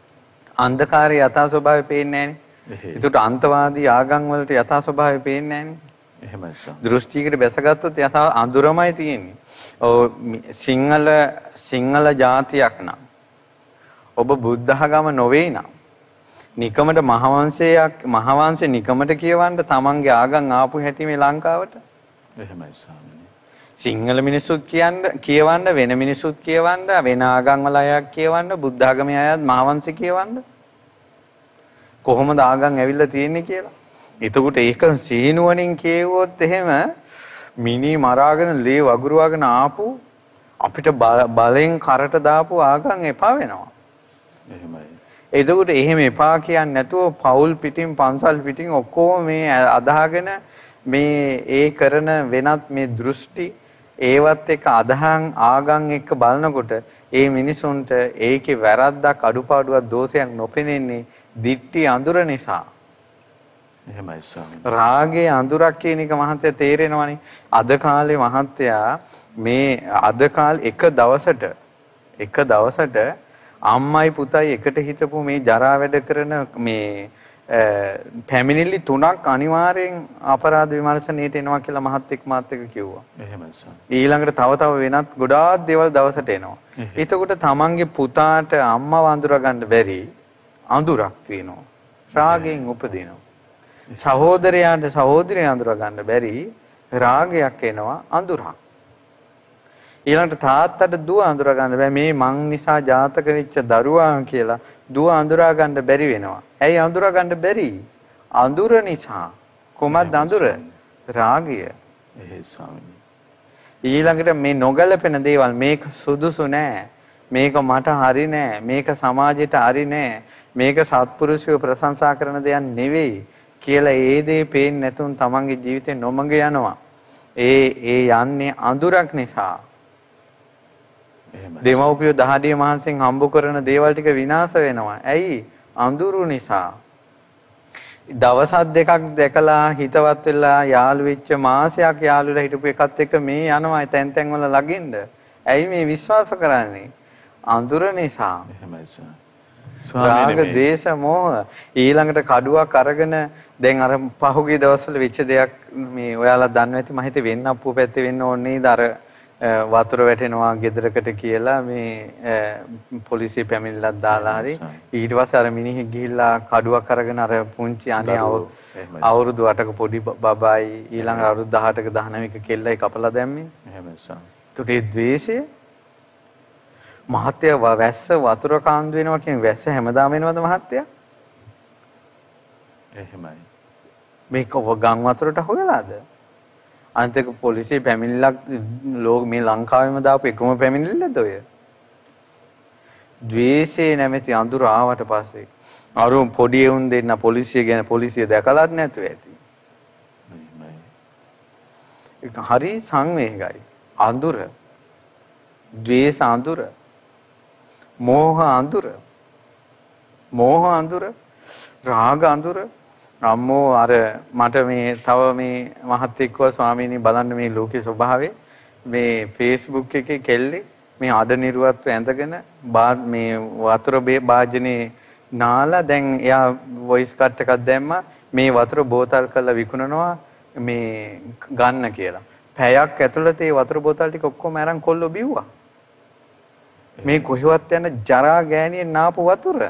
Speaker 2: අන්ධකාරය යථා ස්වභාවය පේන්නේ නැහනේ. ඒකට අන්තවාදී ආගම් වලට යථා ස්වභාවය පේන්නේ නැහනේ.
Speaker 1: එහෙමයි සර්.
Speaker 2: දෘෂ්ටියකට බැසගත්තොත් යථා අඳුරමයි තියෙන්නේ. ඔව් සිංහල සිංහල ජාතියක් නම් ඔබ බුද්ධඝම නොවේ නම් නිකමට මහවංශයක් මහවංශේ නිකමට කියවන්න තමන්ගේ ආගම් ආපු හැටි මේ ලංකාවට
Speaker 1: එහෙමයි ස්වාමීනි.
Speaker 2: සිංහල මිනිස්සුත් කියන්න කියවන්න වෙන මිනිස්සුත් කියවන්න වෙන ආගම් වල අයත් කියවන්න බුද්ධ ආගමේ අයත් මහවංශේ කියවන්න කොහොමද ආගම් ඇවිල්ලා තියෙන්නේ කියලා. එතකොට ඒක සීනුවණින් කියවුවොත් එහෙම මිනි මරාගෙන ලේ වගුරුවාගෙන ආපු අපිට බලෙන් කරට දාපු ආගම් එපා වෙනවා.
Speaker 1: එහෙමයි.
Speaker 2: එතකොට එහෙම එපා කියන්නේ නැතුව පවුල් පිටින් පන්සල් පිටින් ඔක්කොම මේ අදාගෙන මේ ඒ කරන වෙනත් මේ දෘෂ්ටි ඒවත් එක්ක අදහන් ආගම් එක්ක බලනකොට ඒ මිනිසුන්ට ඒකේ වැරද්දක් අඩුපාඩුවක් දෝෂයක් නොපෙනෙන්නේ දිට්ටි අඳුර නිසා
Speaker 1: එහෙමයි ස්වාමී.
Speaker 2: රාගේ අඳුරක් කියන එක මහත්තයා තේරෙනවනේ. අද කාලේ මහත්තයා මේ අද කාලේ එක දවසට එක දවසට අම්මයි පුතයි එකට හිටපු මේ ජරා වැඩ කරන මේ පැමිණිලි තුනක් අනිවාර්යෙන් අපරාධ විමර්ශනයේට එනවා කියලා මහත් එක් මාත් එක්ක කිව්වා.
Speaker 1: එහෙමයි සර්.
Speaker 2: ඊළඟට තව තව වෙනත් ගොඩාක් දේවල් දවසට එනවා. එතකොට තමන්ගේ පුතාට අම්මව අඳුර ගන්න බැරි අඳුරක් තියෙනවා. රාගයෙන් උපදිනවා. සහෝදරයාට සහෝදරිය අඳුර ගන්න බැරි රාගයක් එනවා අඳුරක්. ඊළඟට තාත්තට දුව අඳුර ගන්න බෑ මේ මං නිසා ජාතක වෙච්ච දරුවා කියලා දුව අඳුරා ගන්න බැරි වෙනවා. ඇයි අඳුරා ගන්න බැරි? අඳුර නිසා. කොහොමද අඳුර? රාගය.
Speaker 1: එහෙයි ස්වාමීනි.
Speaker 2: ඊළඟට මේ නොගැලපෙන දේවල් මේක සුදුසු නෑ. මේක මට හරි නෑ. මේක සමාජයට හරි නෑ. මේක සත්පුරුෂයෝ ප්‍රශංසා කරන දෙයක් නෙවෙයි කියලා ඒ දේ පේන්නේ නැතුන් තමන්ගේ ජීවිතේ නොමඟ යනවා. ඒ ඒ යන්නේ අඳුරක් නිසා. දෙමව්පියෝ දහඩිය මහන්සියෙන් හම්බ කරන දේවල් ටික විනාශ වෙනවා. ඇයි? අඳුරු නිසා. දවසක් දෙකක් දැකලා හිතවත් වෙලා යාළු වෙච්ච මාසයක් යාළු වෙලා හිටපු එකත් එක්ක මේ යනවා තැන් තැන් වල ළඟින්ද. ඇයි මේ විශ්වාස කරන්නේ? අඳුර නිසා.
Speaker 1: එහෙමයි සර්.
Speaker 2: රාග, දේශ, මෝහ ඊළඟට කඩුවක් අරගෙන දැන් අර පහුගිය දවස්වල වෙච්ච දෙයක් මේ ඔයාලා දන්නවා ඇති මම හිතේ වෙන්න අප්පුව පැත්තේ වෙන්න ඕනේ නේද අර වතුර වැටෙනවා ගෙදරකට කියලා මේ පොලිසිය පැමිණිල්ලක් දාලා හරි ඊට පස්සේ අර මිනිහෙක් ගිහිල්ලා කඩුවක් අරගෙන අර පුංචි අනේ අවුරුදු 8ක පොඩි බබායි ඊළඟ අවුරුදු 18ක 19ක කෙල්ලයි කපලා දැම්මේ
Speaker 1: එහෙමයි සර්.
Speaker 2: ඒකට ඒ ද්වේෂය මහත්ය වැස්ස වතුර කාන්දු වෙනවා කියන වැස්ස හැමදාම වෙනවද මහත්ය?
Speaker 1: එහෙමයි.
Speaker 2: මේක ගම් වතුරට හොයලාද? අනිතක පොලිසිය පැමිණිල්ලක් ලෝක මේ ලංකාවෙම දාපු එකම පැමිණිල්ලද ඔය? ද්වේෂේ නැමැති අඳුර ආවට පස්සේ අර පොඩි එවුන් දෙන්න පොලිසිය ගැන පොලිසිය දැකලත් නැතුව ඇති.
Speaker 1: එහෙමයි.
Speaker 2: ඒක හරි සංවේගයි. අඳුර. ද්වේෂ අඳුර. මෝහ අඳුර. මෝහ අඳුර. රාග අඳුර. අම්මෝ අර මට මේ තව මේ මහත්තයෙක්ව ස්වාමීනි බලන්න මේ ලෝකේ ස්වභාවය මේ Facebook එකේ කෙල්ලේ මේ අඩ නිර්වත්ව ඇඳගෙන මේ වතුර භාජනේ නාලා දැන් එයා වොයිස් කට් එකක් දැම්මා මේ වතුර බෝතල් කරලා විකුණනවා මේ ගන්න කියලා. පැයක් ඇතුළත ඒ වතුර බෝතල් ටික ඔක්කොම අරන් කොල්ලෝ බිව්වා. මේ කොහෙවත් යන ජරා ගෑණියෙන් නාපු වතුර.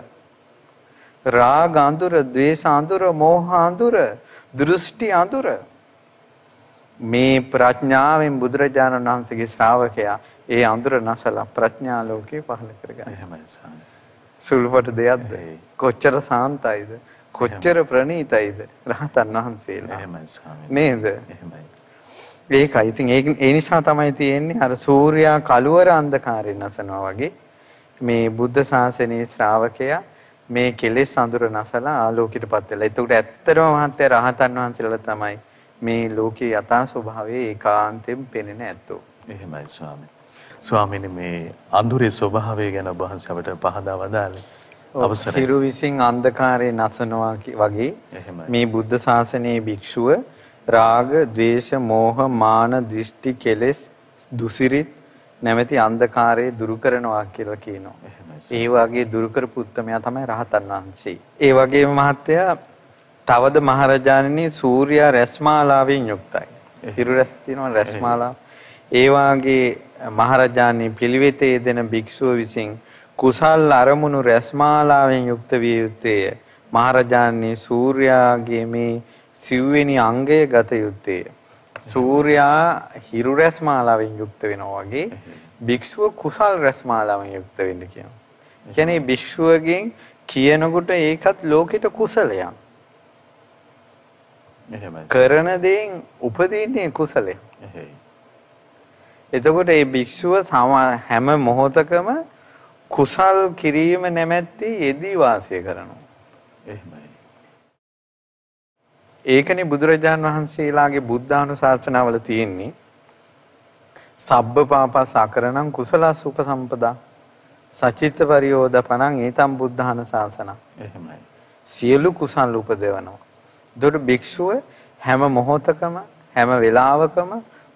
Speaker 2: රාග අඳුර, ద్వේෂ අඳුර, මෝහ අඳුර, දෘෂ්ටි අඳුර. මේ ප්‍රඥාවෙන් බුදුරජාණන් වහන්සේගේ ශ්‍රාවකයා ඒ අඳුර නැසලා ප්‍රඥා ලෝකේ පහළ කරගන්න.
Speaker 1: එහෙමයි ස්වාමී.
Speaker 2: සුළුපට දෙයක්ද? කොච්චර සාන්තයිද? කොච්චර ප්‍රණීතයිද? රහතන් වහන්සේලා.
Speaker 1: එහෙමයි ස්වාමී.
Speaker 2: නේද?
Speaker 1: එහෙමයි.
Speaker 2: ඒකයි. ඉතින් ඒ නිසා තමයි තියෙන්නේ අර සූර්යා කළුවර අන්ධකාරයෙන් නැසනවා වගේ මේ බුද්ධ ශාසනයේ ශ්‍රාවකයා මේ කෙලෙස් අඳුර නැසලා ආලෝකයටපත් වෙලා. ඒකට ඇත්තටම මහත්ය රහතන් වහන්සේලා තමයි මේ ලෝකේ යථා ස්වභාවය ඒකාන්තයෙන් පෙනෙන ඇත්තෝ.
Speaker 1: එහෙමයි ස්වාමී. ස්වාමීනි මේ අඳුරේ ස්වභාවය ගැන ඔබ වහන්සේ අපට පහදා වදාළේ.
Speaker 2: අවසරයි. හිරු විසින් අන්ධකාරයේ නැසනවා වගේ මේ බුද්ධ ශාසනයේ භික්ෂුව රාග, ద్వේෂ, මෝහ, මාන, දිෂ්ටි, කෙලෙස්, දුසිරිත නැමැති අන්ධකාරය දුරු කරනවා කියලා කියනවා. ඒ වගේ දුරු කරපු උත්තමයා තමයි රහතන් වහන්සේ. ඒ වගේම මහත්තයා තවද මහරජාණනි සූර්යා රැස්මාලාවෙන් යුක්තයි. හිරු රැස් තියෙනවා රැස්මාලාව. ඒ වාගේ මහරජාණනි පිළිවෙතේ දෙන භික්ෂුව විසින් කුසල් අරමුණු රැස්මාලාවෙන් යුක්ත විය යුත්තේය. මහරජාණනි සූර්යාගේ මේ සිව්වෙනි අංගය ගත යුත්තේය. සූර්යා හිරු රැස්මාලාවෙන් යුක්ත වෙනවා වගේ භික්ෂුව කුසල් රැස්මාලාවෙන් යුක්ත වෙන්න කියනවා. කියන්නේ භික්ෂුවගෙන් කියනකොට ඒකත් ලෝකෙට කුසලයක්. කරන දේෙන් උපදින්නේ කුසලයක්. එතකොට මේ භික්ෂුව හැම මොහොතකම කුසල් කිරීම නැමැත්තේ යෙදී වාසය කරනවා.
Speaker 1: එහෙමයි.
Speaker 2: ඒකනේ බුදුරජාන් වහන්සේලාගේ බුද්ධානුශාසනාවල තියෙන්නේ සබ්බ පාපස් අකරණං කුසලස් උපසම්පදා සචිත්ත පරියෝදපණං ඒතම් බුද්ධාන ශාසන.
Speaker 1: එහෙමයි.
Speaker 2: සියලු කුසල් උපදවනවා. ඒතකොට භික්ෂුව හැම මොහොතකම හැම වෙලාවකම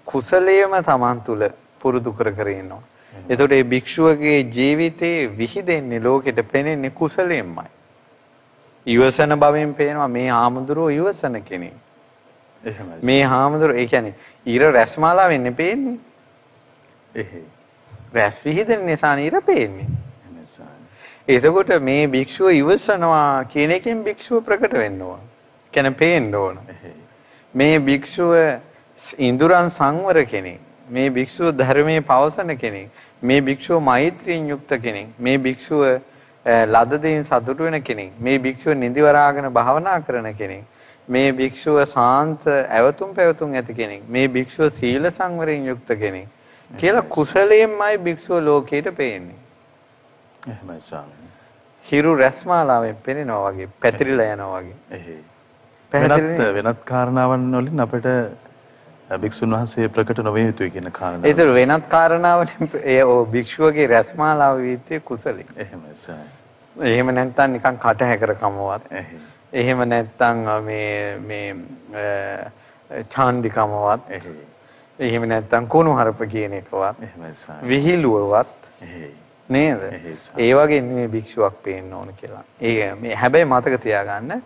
Speaker 2: කුසලයේම Taman තුල පුරුදු කර කර ඉන්නවා. එතකොට මේ භික්ෂුවගේ ජීවිතේ විහිදෙන්නේ ලෝකෙට පෙනෙන්නේ කුසලයෙන්මයි. ඉවසන බවෙන් පේනවා මේ හාමුදුරුවෝ ඉවසන කෙනෙක්. මේ හාමුදුරුවෝ ඒ කියන්නේ ඉර රැස්මාලාවෙන් නේ පේන්නේ.
Speaker 1: එහෙයි.
Speaker 2: රැස් විහිදෙන නිසා නිර පේන්නේ. එතකොට මේ භික්ෂුව ඉවසනවා කියන එකෙන් භික්ෂුව ප්‍රකට වෙන්න ඕන. කියන්නේ පේන්න ඕන. මේ භික්ෂුව ඉඳුරන් සංවර කෙනෙක්. මේ භික්ෂුව ධර්මයේ පවසන කෙනෙක්. මේ භික්ෂුව මෛත්‍රියෙන් යුක්ත කෙනෙක්. මේ භික්ෂුව ලද දෙයින් සතුටු වෙන කෙනෙක්. මේ භික්ෂුව නිදිවරාගෙන භාවනා කරන කෙනෙක්. මේ භික්ෂුව සාන්ත ඇවතුම් පැවතුම් ඇති කෙනෙක්. මේ භික්ෂුව සීල සංවරයෙන් යුක්ත කෙනෙක්. කියලා කුසලයෙන්මයි භික්ෂුව ලෝකයට පේන්නේ.
Speaker 1: එහෙමයි ස්වාමීනි.
Speaker 2: හිරු රැස්මාලාවෙන් පෙනෙනවා වගේ පැතිරිලා යනවා වගේ.
Speaker 1: එහෙයි. වෙනත් වෙනත් කාරණාවන් වලින් අපිට භික්ෂුන් වහන්සේ ප්‍රකට නොවිය යුතුයි කියන කාරණාව.
Speaker 2: ඒතර වෙනත් කාරණාවලින් ඒ භික්ෂුවගේ රැස්මාලාව වීතිය කුසලයි.
Speaker 1: එහෙමයි ස්වාමීනි.
Speaker 2: එහෙම නැත්නම් නිකන් කට හැකර කමවත්. එහෙම නැත්නම් මේ මේ චාන්දිකමවත්. එහෙම නැත්නම් කුණු හරප කියන එකවත්.
Speaker 1: එහෙමයි ස්වාමීනි.
Speaker 2: විහිළුවවත්. නේද? ඒ වගේ නෙමෙයි භික්ෂුවක් පේන්න ඕන කියලා. ඒ මේ හැබැයි මතක තියාගන්න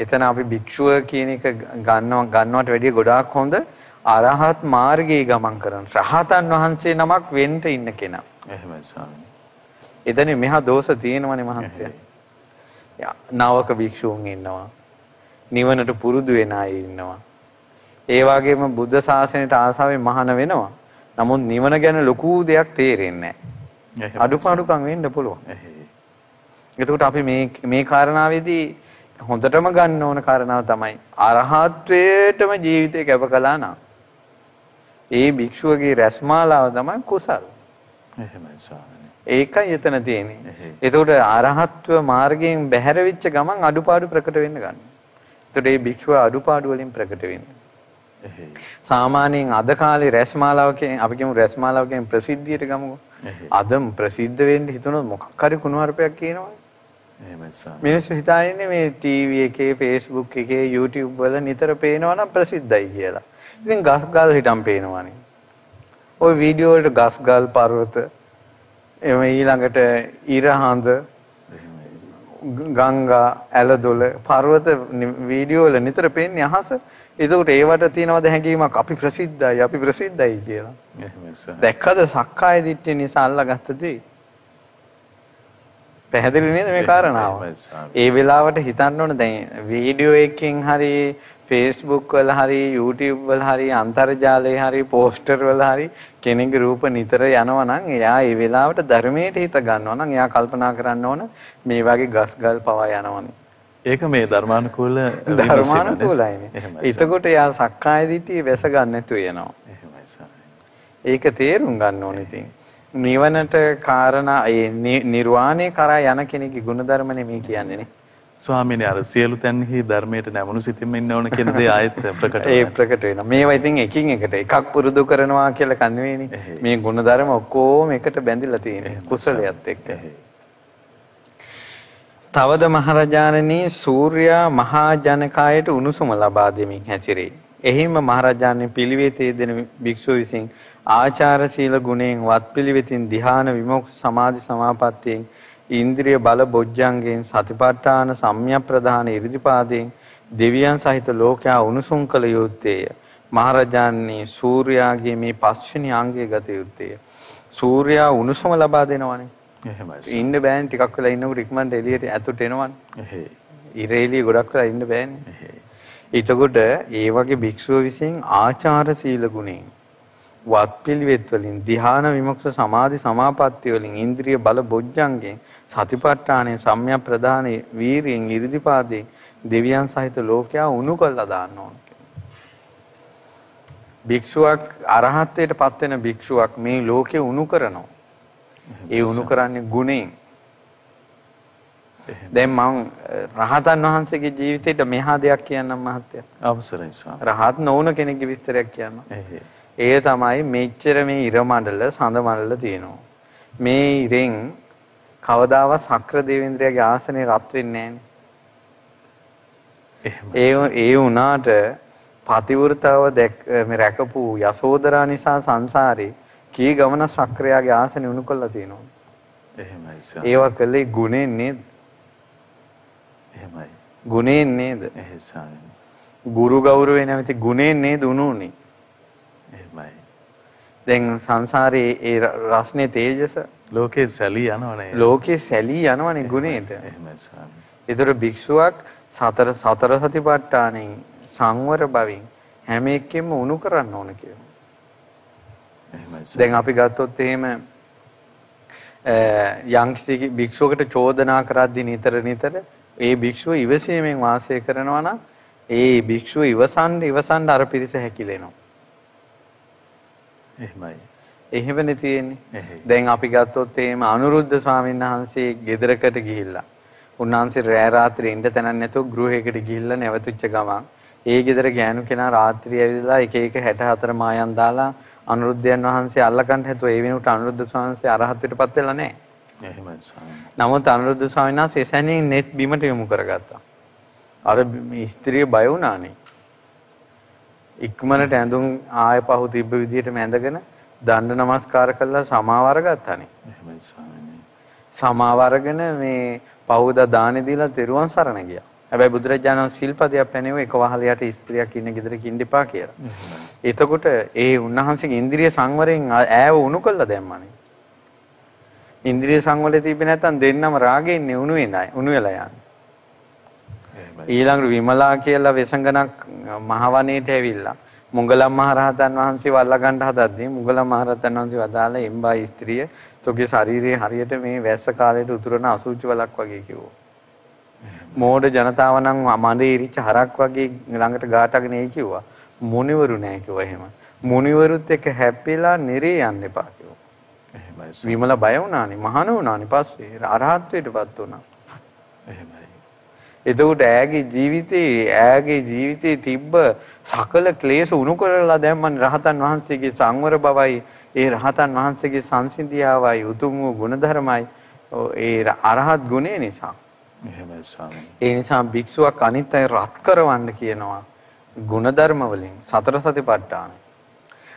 Speaker 2: එතන අපි භික්ෂුව කියන එක ගන්නව ගන්නවට වැඩිය ගොඩාක් හොඳ අරහත් මාර්ගයේ ගමන් කරන රහතන් වහන්සේ නමක් වෙන්න ඉන්න කෙනා.
Speaker 1: එහෙමයි ස්වාමීනි.
Speaker 2: එතන මෙහා දෝෂ තියෙනවනේ මහත්තයා. නවක භික්ෂූන් ඉන්නවා. නිවනට පුරුදු වෙන අය ඉන්නවා. ඒ වගේම බුද්ධ ශාසනයට ආසාවෙන් මහාන වෙනවා. නමුත් නිවන ගැන ලොකු දෙයක් තේරෙන්නේ නැහැ. අඩුපාඩුකම් වෙන්න පුළුවන්. එතකොට අපි මේ මේ කාරණාවේදී හොඳටම ගන්න ඕන කාරණාව තමයි අරහත්වයටම ජීවිතේ කැප කළා නම් ඒ භික්ෂුවගේ රැස්මාලාව තමයි කුසල්.
Speaker 1: එහෙමයි ස්වාමීනි.
Speaker 2: ඒකයි එතන තියෙන්නේ. එතකොට අරහත්ව මාර්ගයෙන් බැහැර වෙච්ච ගමන් අඩුපාඩු ප්‍රකට වෙන්න ගන්න. එතකොට මේ භික්ෂුව අඩුපාඩු වලින් ප්‍රකට වෙන්නේ. සාමාන්‍යයෙන් අද කාලේ රැස්මාලාවකින් අපි කියමු රැස්මාලාවකින් ප්‍රසිද්ධියට ගමුකෝ. අදම ප්‍රසිද්ධ වෙන්න හිතුනොත් මොකක් හරි කුණුහරුපයක් කියනවා. මිනිස්සු හිතාන්නේ මේ ටීවී එකේ Facebook එකේ YouTube වල නිතර පේනවා නම් ප්‍රසිද්ධයි කියලා. ඉතින් ගස් ගල් හිටම් පේනවනේ. ওই වීඩියෝ වලට ගස් ගල් පර්වත එම ඊළඟට ඉරහඳ ගංගා ඇලදොල පර්වත වීඩියෝ වල නිතර පේන්නේ අහස. ඒකට ඒවට තියෙනවද හැඟීමක් අපි ප්‍රසිද්ධයි අපි ප්‍රසිද්ධයි කියලා. දැක්කද සක්කාය දිට්ඨිය නිසා අල්ලගත්ත දේ? පැහැදිලි නේද මේ කාරණාව? ඒ වෙලාවට හිතන්න ඕන දැන් වීඩියෝ එකකින් හරි Facebook වල හරි YouTube වල හරි අන්තර්ජාලයේ හරි පෝස්ටර් වල හරි කෙනෙකුගේ රූප නිතර යනවා නම් එයා ඒ වෙලාවට ධර්මයට හිත ගන්නවා නම් එයා කල්පනා කරන්න ඕන මේ වගේ ගස්ගල් පවා යනවනේ.
Speaker 1: ඒක මේ ධර්මානුකූල
Speaker 2: ධර්මානුකූලයිනේ. එතකොට එයා සක්කාය දිට්ඨිය වැස ගන්න නැතුව යනවා.
Speaker 1: එහෙමයි
Speaker 2: ඒක තේරුම් ගන්න ඕනේ ඉතින්. නිවනට කාරණා ඒ නිර්වාණය කරා යන කෙනෙකුගේ ගුණධර්ම නෙමෙයි කියන්නේ නේ.
Speaker 1: ස්වාමීනි අර සියලු තැන්හි ධර්මයට නැමුණු සිතින්ම ඉන්න ඕන කියන දේ ආයෙත් ප්‍රකට
Speaker 2: ඒ ප්‍රකට වෙනවා. මේවා ඉතින් එකින් එකට එකක් පුරුදු කරනවා කියලා කන්නේ මේ ගුණධර්ම ඔක්කොම එකට බැඳිලා තියෙනවා. කුසලයත් එක්ක. තවද මහරජාණනි සූර්යා මහා ජනකායට උණුසුම ලබා දෙමින් හැසිරේ. එහිම මහරජාණන් පිළිවෙතේ දෙන භික්ෂුව විසින් ආචාර සීල ගුණයෙන් වත් පිළිවෙතින් ධ්‍යාන විමුක්ති සමාධි සමාපත්තියෙන් ඉන්ද්‍රිය බල බොජ්ජංගෙන් සතිපට්ඨාන සම්‍යක් ප්‍රදාන ඉරිදිපාදයෙන් දෙවියන් සහිත ලෝකයා උණුසුම් කළ යුත්තේය. මහරජාණන් සූර්යාගේ මේ පස්වෙනි අංගය ගත යුත්තේය. සූර්යා උණුසුම ලබා දෙනවනේ.
Speaker 1: එහෙමයි.
Speaker 2: ඉන්න බෑනේ ටිකක් වෙලා ඉන්නකොට ඉක්මනට එළියට ඇතුට එනවනේ.
Speaker 1: එහෙයි.
Speaker 2: ඉර එළිය ගොඩක් වෙලා ඉන්න බෑනේ. එතකොට ඒ වගේ භික්ෂුව විසින් ආචාර සීල ගුණයෙන් වත්පිළිවෙත් වලින් ධ්‍යාන විමුක්ත සමාධි සමාපatti වලින් ඉන්ද්‍රිය බල බොජ්ජංගෙන් සතිපට්ඨානෙ සම්‍යක් ප්‍රදාන වීරියෙන් 이르දිපාදේ දෙවියන් සහිත ලෝකයා උණු කළා දාන්න ඕන භික්ෂුවක් අරහත්ත්වයට පත් වෙන භික්ෂුවක් මේ ලෝකේ උණු කරනවා. ඒ උණු කරන්නේ ගුණෙන්. දැන් මම රහතන් වහන්සේගේ ජීවිතේට මෙහා දෙයක් කියන්නම් මහත්තයා.
Speaker 1: අවසරයි ස්වාමී.
Speaker 2: රහත් නොවුන කෙනෙක්ගේ විස්තරයක් කියන්න. ඒ තමයි මෙච්චර මේ ඉර මණ්ඩල සඳ මණ්ඩල තියෙනවා. මේ ඉරෙන් කවදාවත් සක්‍ර දේවේන්ද්‍රයාගේ ආසනේ රත් වෙන්නේ නැහැ. ඒ ඒ වුණාට පතිවෘතව දැක් මේ රැකපු යසෝදරා නිසා සංසාරේ කී ගමන සක්‍රයාගේ ආසනේ උණු කළා තියෙනවා.
Speaker 1: එහෙමයි සර්.
Speaker 2: ඒවා කළේ ගුණෙන් නේද?
Speaker 1: එහෙමයි.
Speaker 2: ගුණෙන් නේද?
Speaker 1: එහෙයි ස්වාමීනි.
Speaker 2: ගුරු ගෞරවේ නැමැති ගුණෙන් නේද උණුනේ? දැන් සංසාරේ ඒ රස්නේ තේජස
Speaker 1: ලෝකේ සැලී යනවනේ.
Speaker 2: ලෝකේ සැලී යනවනේ ගුණේට.
Speaker 1: එහෙමයි ස්වාමී.
Speaker 2: ඒතර භික්ෂුවක් සතර සතර සතිපට්ඨානෙන් සංවර බවින් හැම එකෙම උණු කරන්න ඕන කියලා.
Speaker 1: එහෙමයි.
Speaker 2: දැන් අපි ගත්තොත් එහෙම යම්කිසි භික්ෂුවකට චෝදනා කරද්දී නිතර නිතර ඒ භික්ෂුව ඉවසීමෙන් වාසය කරනවා නම් ඒ භික්ෂුව ඉවසන්න ඉවසන්න අර පිරිස හැකිලෙනවා.
Speaker 1: එහෙමයි.
Speaker 2: එහෙමනේ තියෙන්නේ. දැන් අපි ගත්තොත් එහෙම අනුරුද්ධ ස්වාමීන් වහන්සේ ගෙදරකට ගිහිල්ලා උන්වහන්සේ රෑ රාත්‍රියේ ඉඳ තැනක් නැතුව ගෘහයකට ගිහිල්ලා නැවතුච්ච ගමන් ඒ ගෙදර ගෑනු කෙනා රාත්‍රිය ඇවිදලා එක එක 64 මායන් දාලා අනුරුද්ධයන් වහන්සේ අල්ලගන්න හැදුවා. ඒ වෙනුවට අනුරුද්ධ ස්වාමීන් අරහත්ත්වයටපත් වෙලා නැහැ.
Speaker 1: එහෙමයි ස්වාමීනි.
Speaker 2: නමුත් අනුරුද්ධ ස්වාමීන් වහන්සේ එසැනින් net බිමට යොමු කරගත්තා. අර ස්ත්‍රිය බය වුණානේ. ඉක්මනට ඇඳුම් ආය පහු තිබ්බ විදිහටම ඇඳගෙන දණ්ඩ නමස්කාර කළා සමාව අරගත්තානේ.
Speaker 1: එහෙමයි ස්වාමීනි.
Speaker 2: සමාව අරගෙන මේ පහුදා දානි දීලා තෙරුවන් සරණ ගියා. හැබැයි බුදුරජාණන් සිල්පදයක් පැනෙව එක වහලයට ස්ත්‍රියක් ඉන්න ගෙදරක ඉන්න එපා කියලා. එතකොට ඒ උන්වහන්සේගේ ඉන්ද්‍රිය සංවරයෙන් ඈව උණු කළා දැම්මනේ. ඉන්ද්‍රිය සංවරය තිබෙන්නේ නැත්නම් දෙන්නම රාගයෙන් උණු වෙනයි උණු වෙලා යන්නේ. ඊළඟට විමලා කියලා වෙසඟනක් මහවණේට ඇවිල්ලා මුගලන් මහරහතන් වහන්සේ වල්ලා ගන්න හදද්දී මුගලන් මහරහතන් වහන්සේ වදාළ එම්බා ස්ත්‍රිය තෝගේ ශරීරයේ හරියට මේ වැස්ස කාලයට උතුරන අසුචි වලක් වගේ කිව්වා. මෝඩ ජනතාව නම් මඩේ ඉරිච්ච හරක් වගේ ළඟට ගාටගෙන ඒ කිව්වා. මුනිවරු නෑ කිව්වා එහෙම. මුනිවරුත් එක්ක හැප්පිලා නිරේ යන්න එපා කිව්වා.
Speaker 1: එහෙමයි.
Speaker 2: විමල බය වුණානේ මහාන වුණානේ පස්සේ අරහත්ත්වයටපත් වුණා.
Speaker 1: එහෙමයි.
Speaker 2: එතකොට ඈගේ ජීවිතේ ඈගේ ජීවිතේ තිබ්බ සකල ක්ලේශ උණු කරලා දැම්මන් රහතන් වහන්සේගේ සංවර බවයි ඒ රහතන් වහන්සේගේ සංසිඳියාවයි උතුම් වූ ගුණධර්මයි ඒ අරහත් ගුණේ නිසා
Speaker 1: එහෙමයි ස්වාමීනි.
Speaker 2: ඒ නිසා භික්ෂුවක් අනිත් අය රත් කරවන්න කියනවා ගුණධර්ම වලින් සතර සතිපට්ඨාන.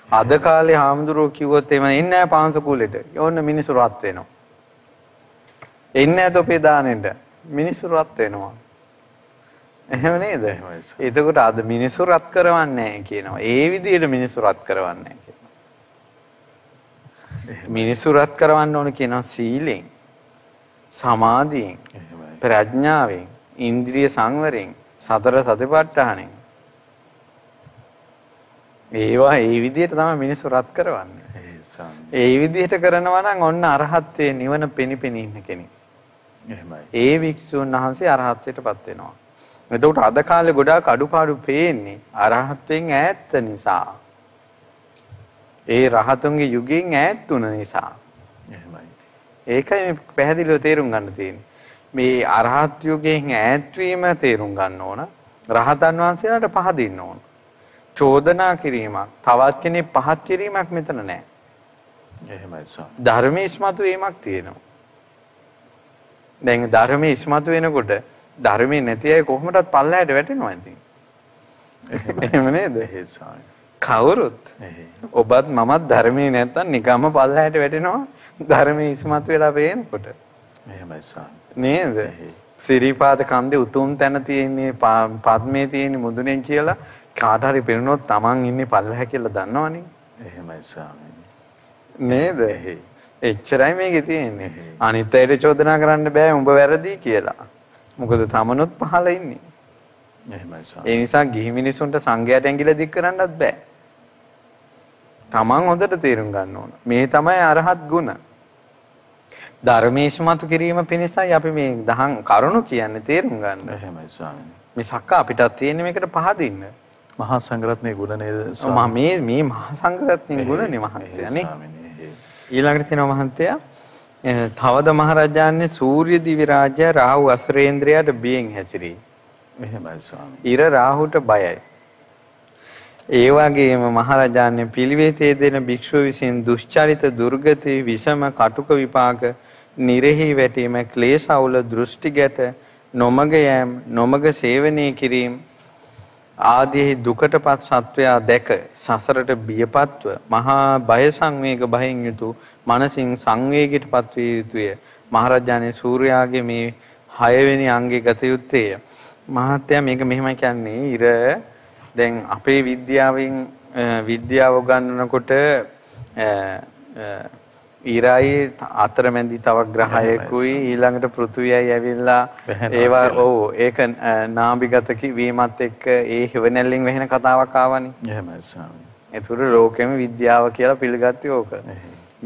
Speaker 2: අද කාලේ හාමුදුරුවෝ කිව්වොත් එහෙම එන්නේ නැහැ පාංශකූලෙට. ඕන්න මිනිස්සු රත් වෙනවා. එන්නේ නැහැ තොපේ දානෙට. මිනිස්සු රත් වෙනවා. එහෙම නේද? එතකොට අද මිනිස්සු රත් කරවන්නේ කියනවා. ඒ විදිහට මිනිස්සු රත් කරවන්නේ කියනවා. මිනිස්සු රත් කරවන්න ඕන කියනවා සීලෙන්, සමාධියෙන්. ප්‍රඥාවෙන්, ඉන්ද්‍රිය සංවරයෙන්, සතර සතිපට්ඨානෙන්. ඒවා ඒ විදිහට තමයි මිනිස්සු රත් කරවන්නේ.
Speaker 1: ඒ
Speaker 2: විදිහට කරනවා නම් ඔන්න අරහත්ත්වයේ නිවන පෙනිපෙනී ඉන්න කෙනෙක්.
Speaker 1: එහෙමයි.
Speaker 2: ඒ වික්ෂුන් වහන්සේ අරහත්ත්වයටපත් වෙනවා. එතකොට අද කාලේ ගොඩාක් අඩුපාඩු පේන්නේ අරහත්ත්වයෙන් ඈත් නිසා. ඒ රහතුන්ගේ යුගයෙන් ඈත් වුණ නිසා.
Speaker 1: එහෙමයි.
Speaker 2: ඒකයි මේ පැහැදිලිව තේරුම් ගන්න තියෙන්නේ. මේ අරහත් යුගයෙන් ඈත් වීම තේරුම් ගන්න ඕන. රහතන් වහන්සේලාට පහදින්න ඕන. චෝදනා කිරීමක්, තවත් කෙනෙක් පහත් කිරීමක් මෙතන නැහැ.
Speaker 1: එහෙමයි ස්වාමීනි.
Speaker 2: ධර්මයේ ඉස්මතු වීමක් තියෙනවා. දැන් ධර්මයේ ඉස්මතු වෙනකොට ධර්මයේ නැති අය කොහොමදත් පල්ලයට වැටෙනවා ඉතින්. එහෙම නේද?
Speaker 1: ස්වාමීනි.
Speaker 2: කවුරුත්. ඔබත් මමත් ධර්මයේ නැත්තම් නිකම්ම පල්ලයට වැටෙනවා ධර්මයේ ඉස්මතු වෙලා පේනකොට.
Speaker 1: එහෙමයි ස්වාමීනි.
Speaker 2: නේද? සිරිපාද කන්දේ උතුම් තැන තියෙන්නේ පද්මේ තියෙන්නේ මුදුනේ කියලා කාට හරි පෙනුනොත් Taman ඉන්නේ පල්ලහැ කියලා දන්නවනේ.
Speaker 1: එහෙමයි ස්වාමීනි.
Speaker 2: නේද? එච්චරයි මේකේ තියෙන්නේ. අනිත් අයට චෝදනා කරන්න බෑ උඹ වැරදි කියලා. මොකද තමනුත් පහළ ඉන්නේ.
Speaker 1: එහෙමයි
Speaker 2: ඒ
Speaker 1: ස්වාමීනි.
Speaker 2: නිසා ගිහි මිනිසුන්ට සංඝයාට ඇඟිල්ල දික් කරන්නත් බෑ. තමන් හොඳට තේරුම් ගන්න ඕන. මේ තමයි අරහත් ගුණ. ධර්මේශමතු කිරීම පිණිසයි අපි මේ දහම් කරුණු කියන්නේ තේරුම් ගන්න.
Speaker 1: එහෙමයි ස්වාමීනි.
Speaker 2: මේ සක්ක අපිටත් තියෙන මේකට පහදින්න.
Speaker 1: මහා සංඝරත්නයේ ගුණ නේද
Speaker 2: මම මේ මේ මහා සංඝරත්නයේ ගුණනේ මහත්තයා නේ. ඊළඟට තියෙනවා මහත්තයා අ, තවද මහරජාන්නේ සූර්ය දිවි රාජ්‍ය රාහු අසුරේන්ද්‍රයාට බියෙන් හැසිරී.
Speaker 1: එහෙමයි ස්වාමීනි.
Speaker 2: ඉර රාහුට බයයි. ඒ වගේම මහරජාණන් පිළිවෙතේ දෙන භික්ෂුව විසින් දුෂ්චරිත දුර්ගති විසම කටුක විපාක නිරෙහි වැටීම ක්ලේශ අවුල දෘෂ්ටි ගැට නොමග යෑම නොමග සේවනය කිරීම ආදී දුකටපත් සත්වයා දැක සසරට බියපත්ව මහා බය සංවේග භයෙන් යුතු මනසින් සංවේගයටපත් විය යුතුය. මහරජාණන් සූර්යාගේ මේ හයවෙනි අංගේ ගත යුත්තේය. මහත්තයා මේක මෙහෙමයි කියන්නේ. ඉර දැන් අපේ විද්‍යාවෙන් අ, විද්‍යාව උගන්වනකොට අ, අ, ඉරයි අතරමැදි තව ග්‍රහයකුයි ඊළඟට පෘථුවියයි ඇවිල්ලා ඒවා. ඔව් ඒක නාභිගත වීමත් එක්ක ඒ හිවණැල්ලෙන් වෙහෙන කතාවක් ආවනේ
Speaker 1: එහෙමයි ස්වාමීනි.
Speaker 2: ඒතර ලෝකෙම විද්‍යාව කියලා පිළිගත්තේ ඕක.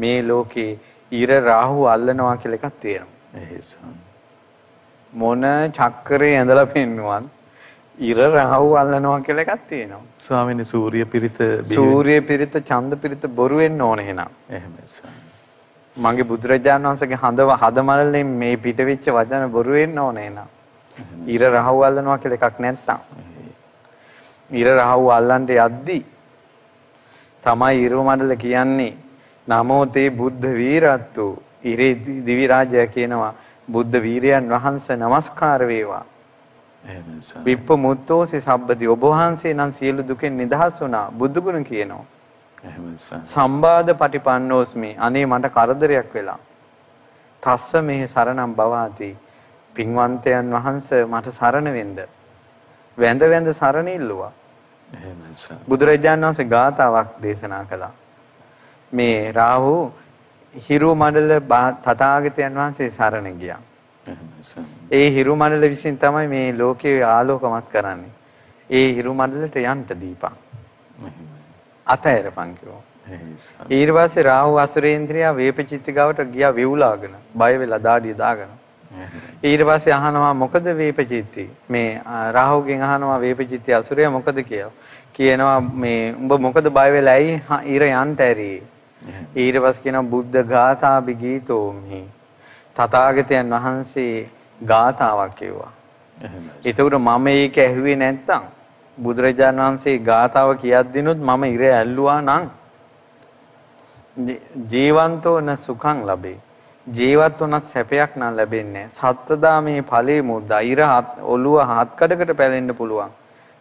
Speaker 2: මේ ලෝකේ ඉර රාහු අල්ලනවා කියලා එකක් තියෙනවා.
Speaker 1: එහේ ස්වාමී.
Speaker 2: මොන චක්‍රේ ඇඳලා පෙන්නුවත් ඉර රාහු අල්ලනවා කියලා එකක් තියෙනවා.
Speaker 1: ස්වාමීනි සූර්ය පිරිත
Speaker 2: සූර්ය පිරිත ඡන්ද පිරිත බොරු වෙන්න ඕන එහෙනම්.
Speaker 1: එහෙමයි ස්වාමී.
Speaker 2: මගේ බුදුරජාණන් වහන්සේගේ හඳ හදමලෙන් මේ පිටවෙච්ච වචන බොරු වෙන්න ඕන එහෙනම්. ඉර රාහු අල්ලනවා කියලා එකක් නැත්තම්. ඉර රාහු අල්ලන්න යද්දි තමයි ඉර මණ්ඩල කියන්නේ නමෝ තේ බුද්ධ වීරත්තු ඉරේ දිවි රාජයා කියනවා බුද්ධ වීරයන් වහන්සේ নমස්කාර වේවා
Speaker 1: එහෙමයි ස්වාමී.
Speaker 2: විප්ප මුත්තෝසි සබ්බති ඔබ වහන්සේ නම් සියලු දුකෙන් නිදහස් වුණා බුදුගුණ කියනවා
Speaker 1: එහෙමයි ස්වාමී.
Speaker 2: සම්බාධ පටිපන්නෝස්මි. අනේ මට කරදරයක් වෙලා. තස්ස මෙහි සරණම් බවාති. පින්වන්තයන් වහන්සේ මට සරණ වෙන්න. වැඳ වැඳ සරණ ඉල්ලුවා. බුදුරජාණන් වහන්සේ ගාතාවක් දේශනා කළා. මේ රාහු හිරු මණ්ඩල බා- තථාගතයන් වහන්සේ සරණ ගියා. ඒ හිරු මණ්ඩල විසින් තමයි මේ ලෝකේ ආලෝකමත් කරන්නේ. ඒ හිරු මණ්ඩලට යන්න
Speaker 1: එහෙමයි.
Speaker 2: අතහැරපන් කිව්වා. ඊට පස්සේ රාහු අසුරේන්ද්‍රයා වේපචිත්ති ගාවට ගියා වෙවුලාගෙන බය වෙලා දාඩිය දාගෙන. ඊට පස්සේ අහනවා මොකද වේපචිත්ති මේ රාහුගෙන් අහනවා වේපචිත්ති අසුරයා මොකද කියලා කියනවා මේ උඹ මොකද බය වෙලා ඇයි ඊර යන්ට ඇරි. ඊට පස්සේ කියනවා බුද්ධ ගාථාබි ගීතෝමි තථාගතයන් වහන්සේ කිව්වා
Speaker 1: එහෙමයි.
Speaker 2: එතකොට මම ඒක ඇහුවේ නැත්තම් බුදුරජාණන් වහන්සේ ගාථාව කියද්දිනුත් මම ඉර ඇල්ලුවා නම් ජීවන්තෝ න සුඛං ලැබේ. ජීවත් වුණත් සැපයක් නම් ලැබෙන්නේ. සත්තදා මේ ඵලයේ මුද්දා ඉර ඔළුව හත් කඩකට පැලෙන්න පුළුවන්.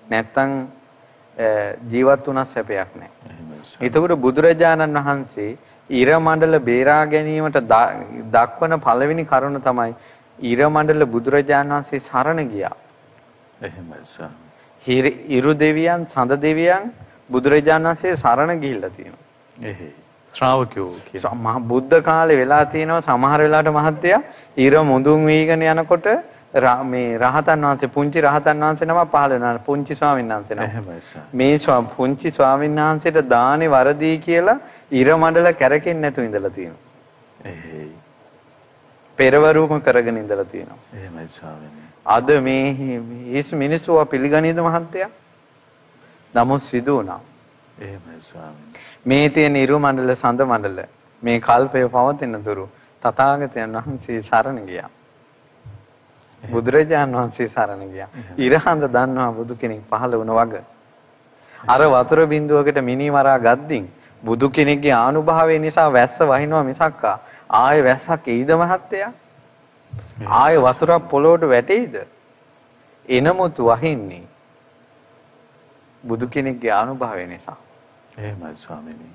Speaker 2: නැත්තම් ජීවත් වුණත් සැපයක් නැහැ. එතකොට බුදුරජාණන් වහන්සේ ඉර මණ්ඩල බේරා ගැනීමට දක්වන පළවෙනි කරුණ තමයි ඉර මණ්ඩල බුදුරජාණන් වහන්සේ සරණ ගියා.
Speaker 1: එහෙමයි ස්වාමී.
Speaker 2: හිර- ඉරු දෙවියන් සඳ දෙවියන් බුදුරජාණන් වහන්සේ සරණ ගිහිල්ලා තියෙනවා.
Speaker 1: එහේ. ශ්‍රාවකයෝ.
Speaker 2: සම- බුද්ධ කාලේ වෙලා තියෙනවා සමහර වෙලාවට මහත්තයා ඉර මුදුන් වීගෙන යනකොට මේ රහතන් වහන්සේ පුංචි රහතන් වහන්සේ නම පහළ වෙනවා. පුංචි ස්වාමීන් වහන්සේ නම.
Speaker 1: එහෙමයි ස්වාමී.
Speaker 2: මේ පුංචි ස්වාමීන් වහන්සේට දානේ වරදී කියලා ඉර මණ්ඩල කැරකෙන්නේ නැතුව ඉඳලා තියෙනවා.
Speaker 1: එහේ.
Speaker 2: පෙරවරුම කරගෙන ඉඳලා තියෙනවා.
Speaker 1: එහෙමයි ස්වාමීනි.
Speaker 2: අද මේ හිස් මිනිස්සුව පිළිගනීද මහත්තයා? නමුත් සිදු වුණා.
Speaker 1: එහෙමයි ස්වාමීනි.
Speaker 2: මේ තියෙන ඉරු මණ්ඩල සඳ මණ්ඩල මේ කල්පය පවතින තුරු තථාගතයන් වහන්සේ සරණ ගියා. බුදුරජාණන් වහන්සේ සරණ ගියා. ඉරහඳ දන්නවා බුදු කෙනෙක් පහළ වුණ වග. අර වතුර බිඳුවකට මිනි මරා ගද්දින් බුදු කෙනෙක්ගේ ආනුභාවය නිසා වැස්ස වහිනවා මිසක්කා ආයේ වැස්සක් එයිද මහත්තයා? ආයේ වතුරක් පොළොවට වැටෙයිද? එනමුතු වහින්නේ බුදු කෙනෙක්ගේ ආනුභාවය නිසා.
Speaker 1: එහෙමයි ස්වාමීනි.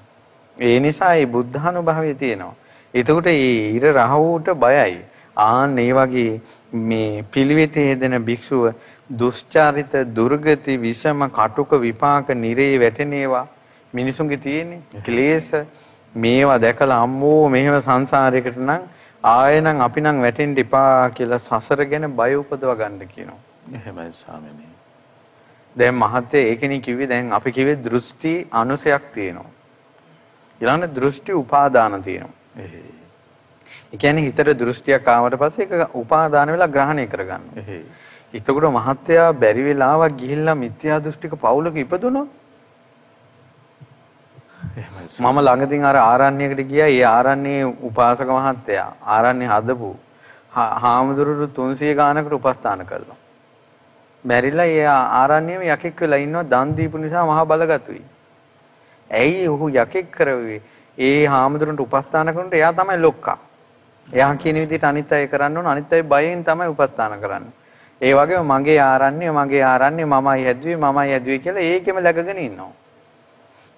Speaker 2: ඒ නිසා මේ බුද්ධානුභාවය තියෙනවා. එතකොට මේ ඉර රහවුට බයයි. ආන් ඒ වගේ මේ පිළිවෙතේ හෙදෙන භික්ෂුව දුෂ්චරිත දුර්ගති විෂම කටුක විපාක නිරේ වැටෙනේවා මිනිසුන්ගේ තියෙන්නේ ක්ලේශ මේවා දැකලා අම්මෝ මෙහෙම සංසාරයකට නම් ආයෙ නම් අපි නම් වැටෙන්න එපා කියලා සසර ගැන බය උපදව ගන්න කියනවා.
Speaker 1: එහෙමයි ස්වාමීනි.
Speaker 2: දැන් මහත්තයා ඒකනේ කිව්වේ දැන් අපි කිව්වේ දෘෂ්ටි අනුසයක් තියෙනවා. ඊළඟ දෘෂ්ටි උපාදාන තියෙනවා. ඒ කියන්නේ හිතට දෘෂ්ටියක් ආවට පස්සේ ඒක උපාදාන වෙලා ග්‍රහණය කරගන්නවා. එතකොට මහත්තයා බැරි වෙලාවක් ගිහිල්ලා මිත්‍යා දෘෂ්ටික පවුලක
Speaker 1: එහෙමයි
Speaker 2: මම ළඟදීන් අර ආරණ්‍යයකට ගියා. ඒ ආරණ්‍යයේ උපාසක මහත්තයා ආරණ්‍ය හදපු හා- හාමුදුරුවෝ 300 ගානකට උපස්ථාන කළා. මැරිලා ඒ ආරණ්‍යෙම යකෙක් වෙලා ඉන්නවා දන් දීපු නිසා මහා බලගතුයි. ඇයි ඔහු යකෙක් කරවේ? ඒ හාමුදුරන්ට උපස්ථාන කරනට එයා තමයි ලොක්කා. එයා කියන විදිහට අනිත් අය කරන්න ඕන අනිත් අය බයෙන් තමයි උපස්ථාන කරන්නේ. ඒ වගේම මගේ ආරණ්‍ය මගේ ආරණ්‍ය මමයි හැදුවේ මමයි හැදුවේ කියලා ඒකෙම läගගෙන ඉන්නවා.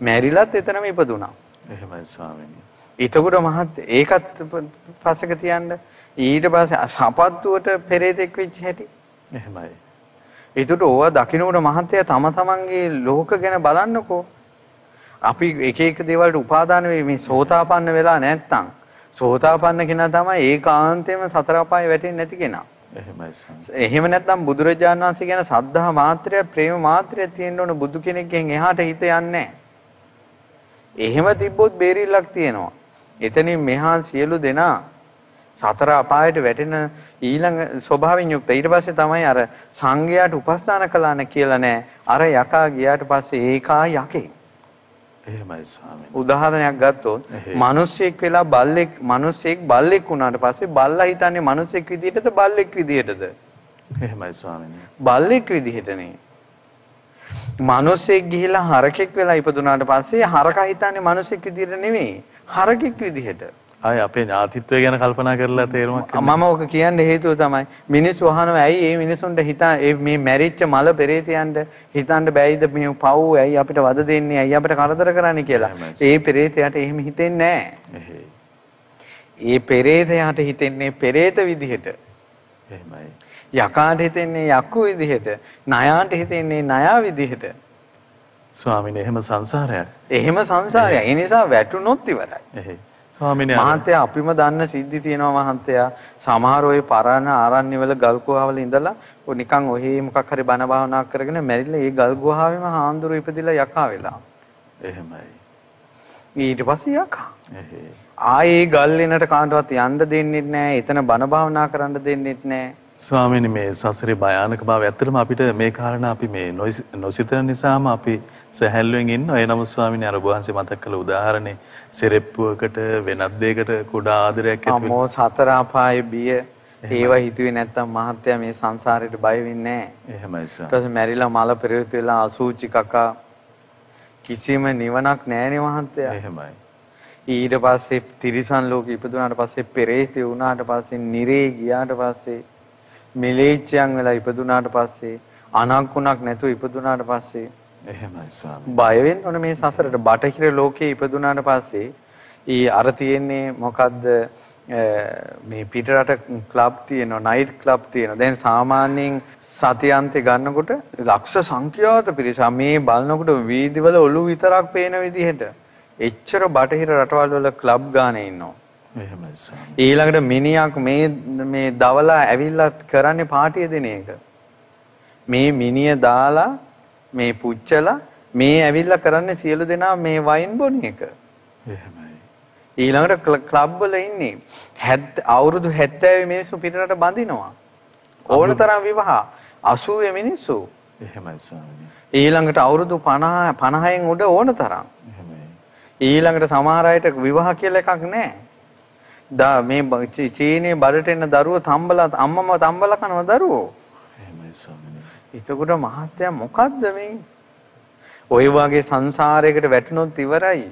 Speaker 2: මැරිලත් එතනම ඉපදුනා.
Speaker 1: එහෙමයි ස්වාමීනි.
Speaker 2: එතකොට මහත් ඒකත් ප- පස්සක තියන්න ඊට පස්සේ සපත්තුවට පෙරේතෙක් වෙච්ච හැටි.
Speaker 1: එහෙමයි.
Speaker 2: එතකොට ඕවා දකින්නකොට මහත්තයා තම තමන්ගේ ලෝක ගැන බලන්නකෝ. අපි එක එක දේවල්ට උපාදාන වෙයි මේ සෝතාපන්න වෙලා නැත්තම් සෝතාපන්න කෙනා තමයි ඒකාන්තයෙන්ම සතර අපාය වැටෙන්නේ නැති කෙනා.
Speaker 1: එහෙමයි ස්වාමීනි.
Speaker 2: එහෙම නැත්නම් බුදුරජාණන් වහන්සේ කියන සද්ධා මාත්‍රය ප්‍රේම මාත්‍රය තියෙන්න ඕන බුදු කෙනෙක්ගෙන් එහාට හිත යන්නේ නැහැ. එහෙම තිබ්බොත් බේරිල්ලක් තියෙනවා. එතනින් මෙහා සියලු දෙනා සතර අපායට වැටෙන ඊළඟ ස්වභාවයෙන් යුක්ත. ඊට පස්සේ තමයි අර සංඝයාට උපස්ථාන කළාන කියලා නෑ. අර යකා ගියාට පස්සේ ඒකා යකේ.
Speaker 1: එහෙමයි ස්වාමීනි.
Speaker 2: උදාහරණයක් ගත්තොත් මිනිස්සෙක් වෙලා බල්ලෙක් මිනිස්සෙක් බල්ලෙක් වුණාට පස්සේ බල්ලා හිතන්නේ මිනිස්සෙක් විදිහටද බල්ලෙක් විදිහටද?
Speaker 1: එහෙමයි ස්වාමීනි.
Speaker 2: බල්ලෙක් විදිහටනේ. මිනිස්සෙක් ගිහිලා හරකෙක් වෙලා ඉපදුනාට පස්සේ හරකා හිතන්නේ මිනිස්සෙක් විදිහට නෙමෙයි. හරකෙක් විදිහට.
Speaker 1: ආය අපේ ඥාතිත්වය ගැන කල්පනා කරලා තේරුමක්
Speaker 2: මම ඕක කියන්න හේතුව තමයි මිනිස්සු අහනවා ඇයි මේ මිනිසුන්ට හිතා මේ මැරිච්ච මල පෙරේතයන්ට හිතන්න බෑයිද මේ පව් ඇයි අපිට වද දෙන්නේ ඇයි අපිට කරදර කරන්නේ කියලා. ඒ පෙරේතයාට එහෙම හිතෙන්නේ නැහැ. ඒ පෙරේතයාට හිතෙන්නේ පෙරේත විදිහට.
Speaker 1: එහෙමයි.
Speaker 2: යකාට හිතෙන්නේ යක්කු විදිහට. නයාට හිතෙන්නේ නයා විදිහට.
Speaker 1: ස්වාමීනි එහෙම සංසාරයක්.
Speaker 2: එහෙම සංසාරයක්. ඒ නිසා වැටුනොත් ඉවරයි.
Speaker 1: එහෙයි. ස්වාමීනි
Speaker 2: මහත්තයා අපිම දන්න සිද්ධි තියෙනවා මහත්තයා සමහර ওই පරණ ආරණ්‍යවල ගල් ගුහාවල ඉඳලා ඔය නිකන් ඔහි මොකක් හරි බණ භාවනා කරගෙන මැරිලා ඒ ගල් ගුහාවෙම හාන්දුරු ඉපදිලා යකා වෙලා
Speaker 1: එහෙමයි
Speaker 2: ඊට පස්සේ යකා ආයේ ගල් වෙනට කාටවත් යන්න දෙන්නෙත් නැහැ එතන බණ භාවනා කරන්න දෙන්නෙත් නැහැ
Speaker 1: ස්වාමීනි මේ සසරේ භයානක බව ඇත්තටම අපිට මේ කාරණා අපි මේ නොසිතන නිසාම අපි සැහැල්ලුවෙන් ඉන්නවා. ඒ නමුත් ස්වාමීනි අර වහන්සේ මතක් කළ උදාහරණේ සෙරෙප්පුවකට වෙනත් දෙයකට කුඩා ආදරයක්
Speaker 2: ඇති වෙනවා. අමෝ සතර අපායේ බිය ඒවා හිතුවේ නැත්තම් මහත්තයා මේ සංසාරේට බය වෙන්නේ නැහැ.
Speaker 1: එහෙමයි සර්.
Speaker 2: ඊට පස්සේ මැරිලා මල පෙරවිත වෙලා අසූචි කකා කිසිම නිවනක් නැහැනේ මහත්තයා.
Speaker 1: එහෙමයි.
Speaker 2: ඊට පස්සේ තිරිසන් ලෝකෙ ඉපදුනාට පස්සේ පෙරේතය වුණාට පස්සේ නිරේ ගියාට පස්සේ මිලේච්ඡයන් වෙලා ඉපදුනාට පස්සේ අනක්ුණක් නැතුව ඉපදුනාට පස්සේ
Speaker 1: එහෙමයි ස්වාමී.
Speaker 2: බය වෙන්න ඕනේ මේ සසරට. බටහිර ලෝකයේ ඉපදුනාට පස්සේ ඊ අර තියෙන්නේ මොකද්ද? මේ පිටරට ක්ලබ් තියෙනවා නයිට් ක්ලබ් තියෙනවා. දැන් සාමාන්‍යයෙන් සතියන්තේ ගන්නකොට ලක්ෂ සංඛ්‍යාත පිරිස. මේ බලනකොට වීදිවල ඔලු විතරක් පේන විදිහට. එච්චර බටහිර රටවල් වල ක්ලබ් ගානේ ඉන්නවා. ඊළඟට මිනිහක් මේ මේ දවලා ඇවිල්ලා කරන්නේ පාටිය දෙන එක. මේ මිනිය දාලා මේ පුච්චලා මේ ඇවිල්ලා කරන්නේ සියලු දෙනා මේ වයින් බොන එක.
Speaker 1: එහෙමයි.
Speaker 2: ඊළඟට ක්ලබ් වල ඉන්නේ 70 අවුරුදු 70 මිනිස්සු පිටරට බඳිනවා. ඕන තරම් විවාහ 80 මිනිස්සු. ඊළඟට අවුරුදු 50 50න් උඩ ඕන තරම්.
Speaker 1: එහෙමයි.
Speaker 2: ඊළඟට සමහර අයට විවාහ කියලා එකක් නැහැ. දා මේ චීනේ බඩට එන දරුවෝ තම්බලා අම්මම තම්බලා කනවා දරුවෝ.
Speaker 1: එහෙමයි ස්වාමීනි.
Speaker 2: එතකොට මහත්තයා මොකද්ද මේ? ওই වගේ සංසාරයකට වැටුනොත් ඉවරයි.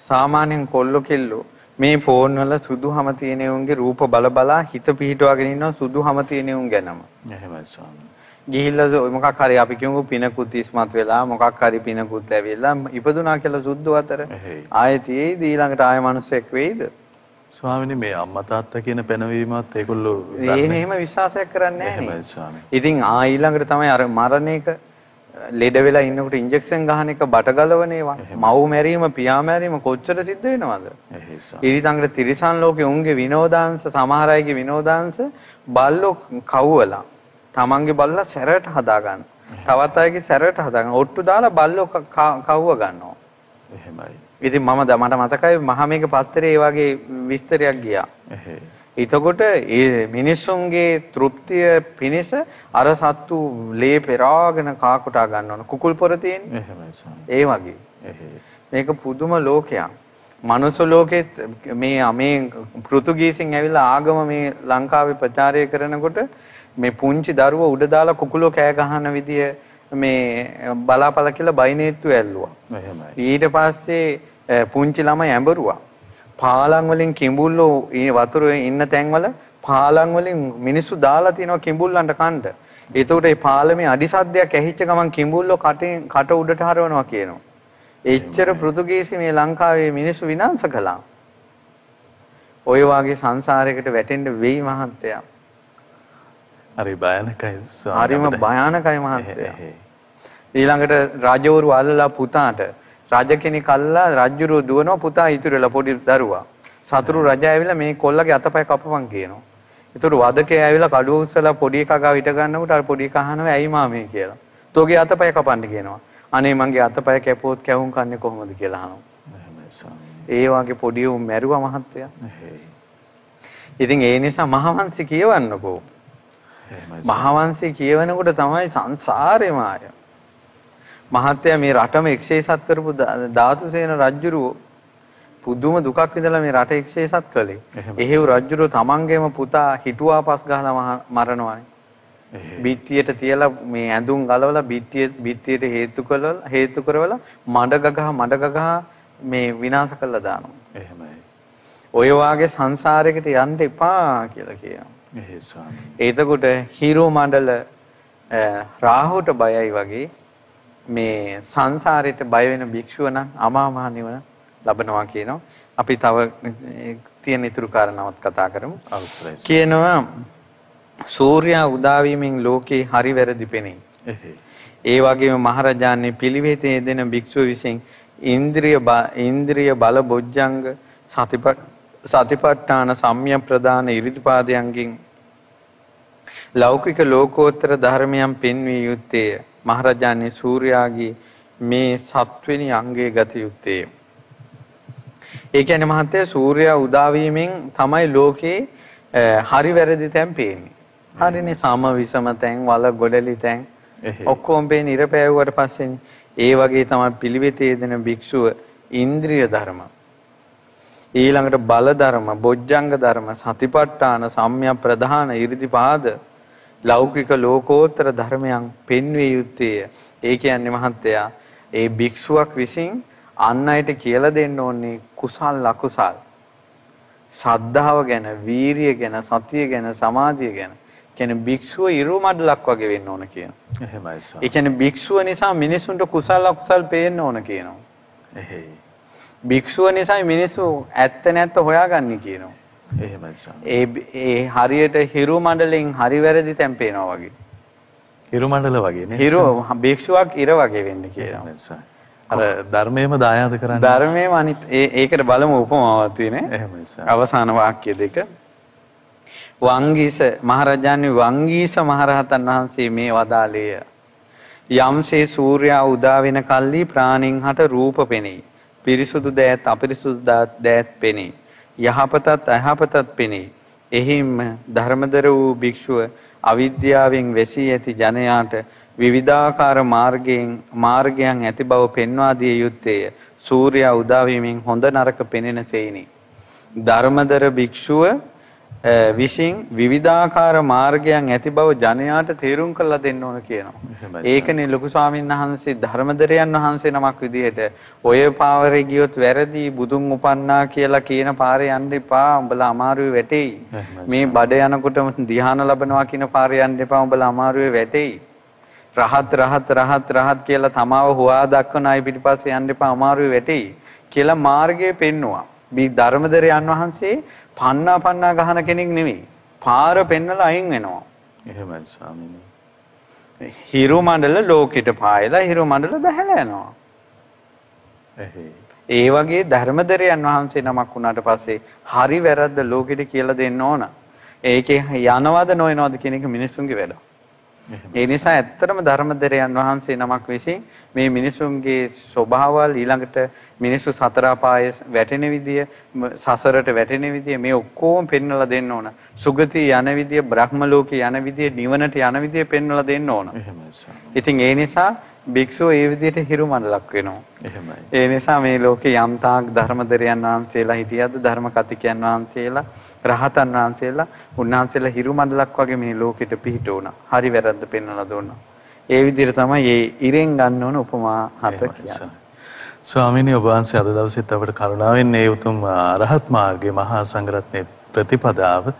Speaker 2: සාමාන්‍යයෙන් කොල්ලෝ කෙල්ලෝ මේ ෆෝන් වල සුදුහම තියෙන උන්ගේ රූප බල බලා හිත පිහිටවාගෙන ඉන්නවා සුදුහම තියෙන උන් ගැනම.
Speaker 1: එහෙමයි ස්වාමීනි.
Speaker 2: ගිහිල්ලා මොකක් හරි අපි කියමුකෝ පිනකුත් ඉස්මත් වෙලා මොකක් හරි පිනකුත් ඇවිල්ලා ඉපදුනා කියලා සුද්ධ අතර ආයෙත් ඊළඟට ආයෙ මිනිස්සෙක් වෙයිද?
Speaker 1: ස්වාමිනේ මේ අම්මා තාත්තා කියන පැනවීමත් ඒගොල්ලෝ
Speaker 2: එහෙම එහෙම විශ්වාසයක් කරන්නේ නැහැ. ඉතින් ආ ඊළඟට තමයි අර මරණ එක ලෙඩ වෙලා ඉන්නකොට ඉන්ජෙක්ෂන් ගහන එක බට ගලවන ඒවා. මව් මැරීම පියා මැරීම කොච්චර සිද්ධ වෙනවද? ඊළඟට තිරිසන් ලෝකේ උන්ගේ විනෝදාංශ සමහර අයගේ විනෝදාංශ බල්ලෝ කව්වලා තමන්ගේ බල්ලා සැරට හදාගන්න. තවත් අයගේ සැරට හදාගන්න. ඔට්ටු දාලා බල්ලෝ කව්ව ගන්නවා.
Speaker 1: එහෙමයි.
Speaker 2: ඉතින් මම මට මතකයි මහමේක පත්තරේ ඒ වගේ විස්තරයක් ගියා. එතකොට ඒ මිනිස්සුන්ගේ තෘප්තිය පිණිස අර සත්තු ලේ පෙරාගෙන කාකුටා ගන්න ඕන. කුකුල් පොර තියෙන්නේ. ඒ වගේ. මේක පුදුම ලෝකයක්. මනුස්ස ලෝකෙත් මේ මේ පෘතුගීසින් ඇවිල්ලා ආගම මේ ලංකාවේ ප්‍රචාරය කරනකොට මේ පුංචි දරුවෝ උඩ දාලා කුකුලෝ කෑ ගහන විදිය මේ බලාපල කියලා බයිනේත්තු ඇල්ලුවා. ඊට පස්සේ පුංචි ළමයි ඇඹරුවා. පාලම් වලින් කිඹුල්ලෝ වතුර ඉන්න තැන්වල පාලම් වලින් මිනිස්සු දාලා තිනවා කිඹුල්ලන්ට කන්න. ඒතකොට මේ පාලමේ අඩි සද්දයක් ඇහිච්ච ගමන් කිඹුල්ලෝ කටෙන් කට උඩට හරවනවා කියනවා. එච්චර පෘතුගීසි මේ ලංකාවේ මිනිස්සු විනාශ කළා. ඔය වාගේ සංසාරයකට වැටෙන්න වෙයි මහත්තයා.
Speaker 1: හරි භයානකයි
Speaker 2: හරිම භයානකයි මහත්තයා. ඊළඟට රජවරු අල්ලලා පුතාට රජ කෙනෙක් අල්ලලා රජුරු දුවනවා පුතා ඉතුරුලා පොඩි දරුවා. සතුරු රජා ඇවිල්ලා මේ කොල්ලගේ අතපය කපපන් කියනවා. ඒතර වදකේ ඇවිල්ලා කඩුව උස්සලා පොඩි එකා ගාව හිට ගන්නකොට අර පොඩි එකා අහනවා ඇයි මාමේ කියලා. තෝගේ අතපය කපන්න කියනවා. අනේ මංගේ අතපය කැපුවොත් කැවුම් කන්නේ කොහොමද කියලා අහනවා. ඒ වගේ පොඩි උන් මැරුවා මහත්තයා. ඉතින් ඒ නිසා මහවංශي කියවන්නකෝ. මහවංශي කියවනකොට තමයි සංසාරේම ආය. මහත්තයා මේ රටම එක්ෂේසත් කරපු ධාතුසේන රජුරුව පුදුම දුකක් විඳලා මේ රට එක්ෂේසත් කළේ. එහෙව් රජුරුව තමන්ගේම පුතා හිටුවා පස් ගහලා මරනවානේ. බිත්තියට තියලා මේ ඇඳුම් ගලවලා බිත්තිය බිත්තියට හේතු කළා හේතු කරවලා මඩ ගගහ මඩ ගගහ මේ විනාශ කළා දානවා.
Speaker 1: එහෙමයි.
Speaker 2: ඔය වාගේ සංසාරයකට යන්න එපා කියලා කියනවා.
Speaker 1: එහෙයි ස්වාමීනි.
Speaker 2: එතකොට හිරු මණ්ඩල රාහුට බයයි වගේ මේ සංසාරයට බය වෙන භික්ෂුව නම් අමා මහ නිවන ලබනවා කියනවා. අපි තව තියෙන ඉතුරු කාරණාවත් කතා කරමු.
Speaker 1: අවසරයි.
Speaker 2: කියනවා සූර්යා උදා වීමෙන් ලෝකේ හරි වැරදි පෙනේ. ඒ වගේම මහරජාණන් පිළිවෙතේ දෙන භික්ෂුව විසින් ඉන්ද්‍රිය ඉන්ද්‍රිය බල බොජ්ජංග සතිප සතිපට්ඨාන සම්‍ය ප්‍රදාන ඉරිදිපාදයන්ගෙන් ලෞකික ලෝකෝත්තර ධර්මයන් පෙන්විය යුත්තේය. මහරජාණන් සූර්යාගේ මේ සත්වෙනි අංගයේ ගත යුත්තේය. ඒ කියන්නේ මහත්තයා සූර්යා උදා වීමෙන් තමයි ලෝකේ හරි වැරදි තැන් පේන්නේ. හරිනේ සම විසම තැන් වල ගොඩලි තැන්. ඔක්කොම පේන ඉර පෑවුවට පස්සේනේ. ඒ වගේ තමයි පිළිවෙතේ දෙන භික්ෂුව ඉන්ද්‍රිය ධර්ම ඊළඟට බල ධර්ම, බොජ්ජංග ධර්ම, සතිපට්ඨාන, සම්‍යක් ප්‍රධාන, 이르දිපාද ලෞකික ලෝකෝත්තර ධර්මයන් පෙන්විය යුත්තේය. ඒ කියන්නේ මහත්තයා ඒ භික්ෂුවක් විසින් අන් අයට කියලා දෙන්න ඕනේ කුසල් අකුසල්. ශ්‍රද්ධාව ගැන, වීරිය ගැන, සතිය ගැන, සමාධිය ගැන. කියන්නේ භික්ෂුව ඉරු මඩලක් වගේ වෙන්න ඕන කියන.
Speaker 1: එහෙමයි
Speaker 2: ඒ
Speaker 1: ස්වාමීනි.
Speaker 2: කියන්නේ භික්ෂුව නිසා මිනිසුන්ට කුසල් අකුසල් පේන්න ඕන කියනවා.
Speaker 1: එහෙයි.
Speaker 2: භික්ෂුව නිසා මිනිස්සු ඇත්ත නැත්ත හොයාගන්නේ කියනවා.
Speaker 1: එහෙමයි ස්වාමීනි.
Speaker 2: ඒ ඒ හරියට හිරු මණ්ඩලෙන් හරි වැරදි තැන් පේනවා වගේ.
Speaker 1: හිරු මණ්ඩල වගේ නේ.
Speaker 2: හිරු භික්ෂුවක් ඉර වගේ වෙන්න කියනවා.
Speaker 1: ස්වාමීනි. අර ධර්මයේම දායාද කරන්නේ.
Speaker 2: ධර්මයේ අනිත් ඒ ඒකට බලමු උපමාවක් තියෙන්නේ.
Speaker 1: එහෙමයි ස්වාමීනි.
Speaker 2: අවසාන වාක්‍ය දෙක. වංගීස මහරජාණන් වංගීස මහරහතන් වහන්සේ මේ වදාළේය. යම්සේ සූර්යා උදා වෙන කල්ලි ප්‍රාණින් හට රූප පෙනෙයි. පිරිසුදු දෑත් අපිරිසුදු දෑත් පෙනෙයි. යහපතත් අයහපතත් පෙනෙයි. එහිම ධර්මදර වූ භික්ෂුව අවිද්‍යාවෙන් වැසී ඇති ජනයාට විවිධාකාර මාර්ගයෙන් මාර්ගයන් ඇති බව පෙන්වා දිය යුත්තේය. සූර්යා උදා වීමෙන් හොඳ නරක පෙනෙන සෙයිනි. ධර්මදර භික්ෂුව අ, විසින් විවිධාකාර මාර්ගයන් ඇති බව ජනයාට තේරුම් කරලා දෙන්න ඕන කියනවා. ඒකනේ ලොකු ස්වාමීන් වහන්සේ ධර්මදරයන් වහන්සේ නමක් විදිහට ඔය පාවරේ ගියොත් වැරදි බුදුන් උපන්නා කියලා කියන පාරේ යන්න එපා. උඹලා අමාරුවේ වැටෙයි. මේ බඩ යනකොට ධ්‍යාන ලබනවා කියන පාරේ යන්න එපා. උඹලා අමාරුවේ වැටෙයි. රහත් රහත් රහත් රහත් කියලා තමාව හොවා දක්වන අය පිටිපස්සේ යන්න එපා. අමාරුවේ වැටෙයි කියලා මාර්ගය පෙන්නවා. මේ ධර්මදරයන් වහන්සේ පන්නා පන්නා ගහන කෙනෙක් නෙවෙයි. පාර පෙන්නලා අයින් වෙනවා.
Speaker 1: එහෙමයි ස්වාමීනි.
Speaker 2: හිරු මණ්ඩල ලෝකෙට පායලා හිරු මණ්ඩල බැහැලා යනවා. ඒ වගේ ධර්මදරයන් වහන්සේ නමක් වුණාට පස්සේ හරි වැරද්ද ලෝකෙට කියලා දෙන්න ඕන. ඒකේ යනවද නොයනවද කියන එක මිනිසුන්ගේ වැඩ. ඒ නිසා ඇත්තටම ධර්මදරයන් වහන්සේ නමක් විසින් මේ මිනිසුන්ගේ ස්වභාවල් ඊළඟට මිනිස්සු සතර අපායේ වැටෙන විදිය සසරට වැටෙන විදිය මේ ඔක්කොම පෙන්වලා දෙන්න ඕන. සුගති යන විදිය, බ්‍රහ්ම ලෝකේ යන විදිය, නිවනට යන විදිය පෙන්වලා දෙන්න ඕන. ඉතින් ඒ නිසා භික්ෂුව ඒ විදිහට හිරු මණ්ඩලක් වෙනවා.
Speaker 1: එහෙමයි.
Speaker 2: ඒ නිසා මේ ලෝකේ යම් තාක් ධර්මදරයන් වහන්සේලා හිටියද ධර්ම කතිකයන් වහන්සේලා රහතන් වහන්සේලා උන්වහන්සේලා හිරු මණ්ඩලක් වගේ මේ ලෝකෙට පිහිට වුණා. හරි වැරද්ද පෙන්වලා දුන්නා. ඒ විදිහට තමයි මේ ඉරෙන් ගන්න ඕන උපමා හත කියන්නේ.
Speaker 1: ස්වාමීනි. ඔබ වහන්සේ අද දවසෙත් අපට කරුණාවෙන් මේ උතුම් අරහත් මාර්ගයේ මහා සංඝරත්නයේ ප්‍රතිපදාව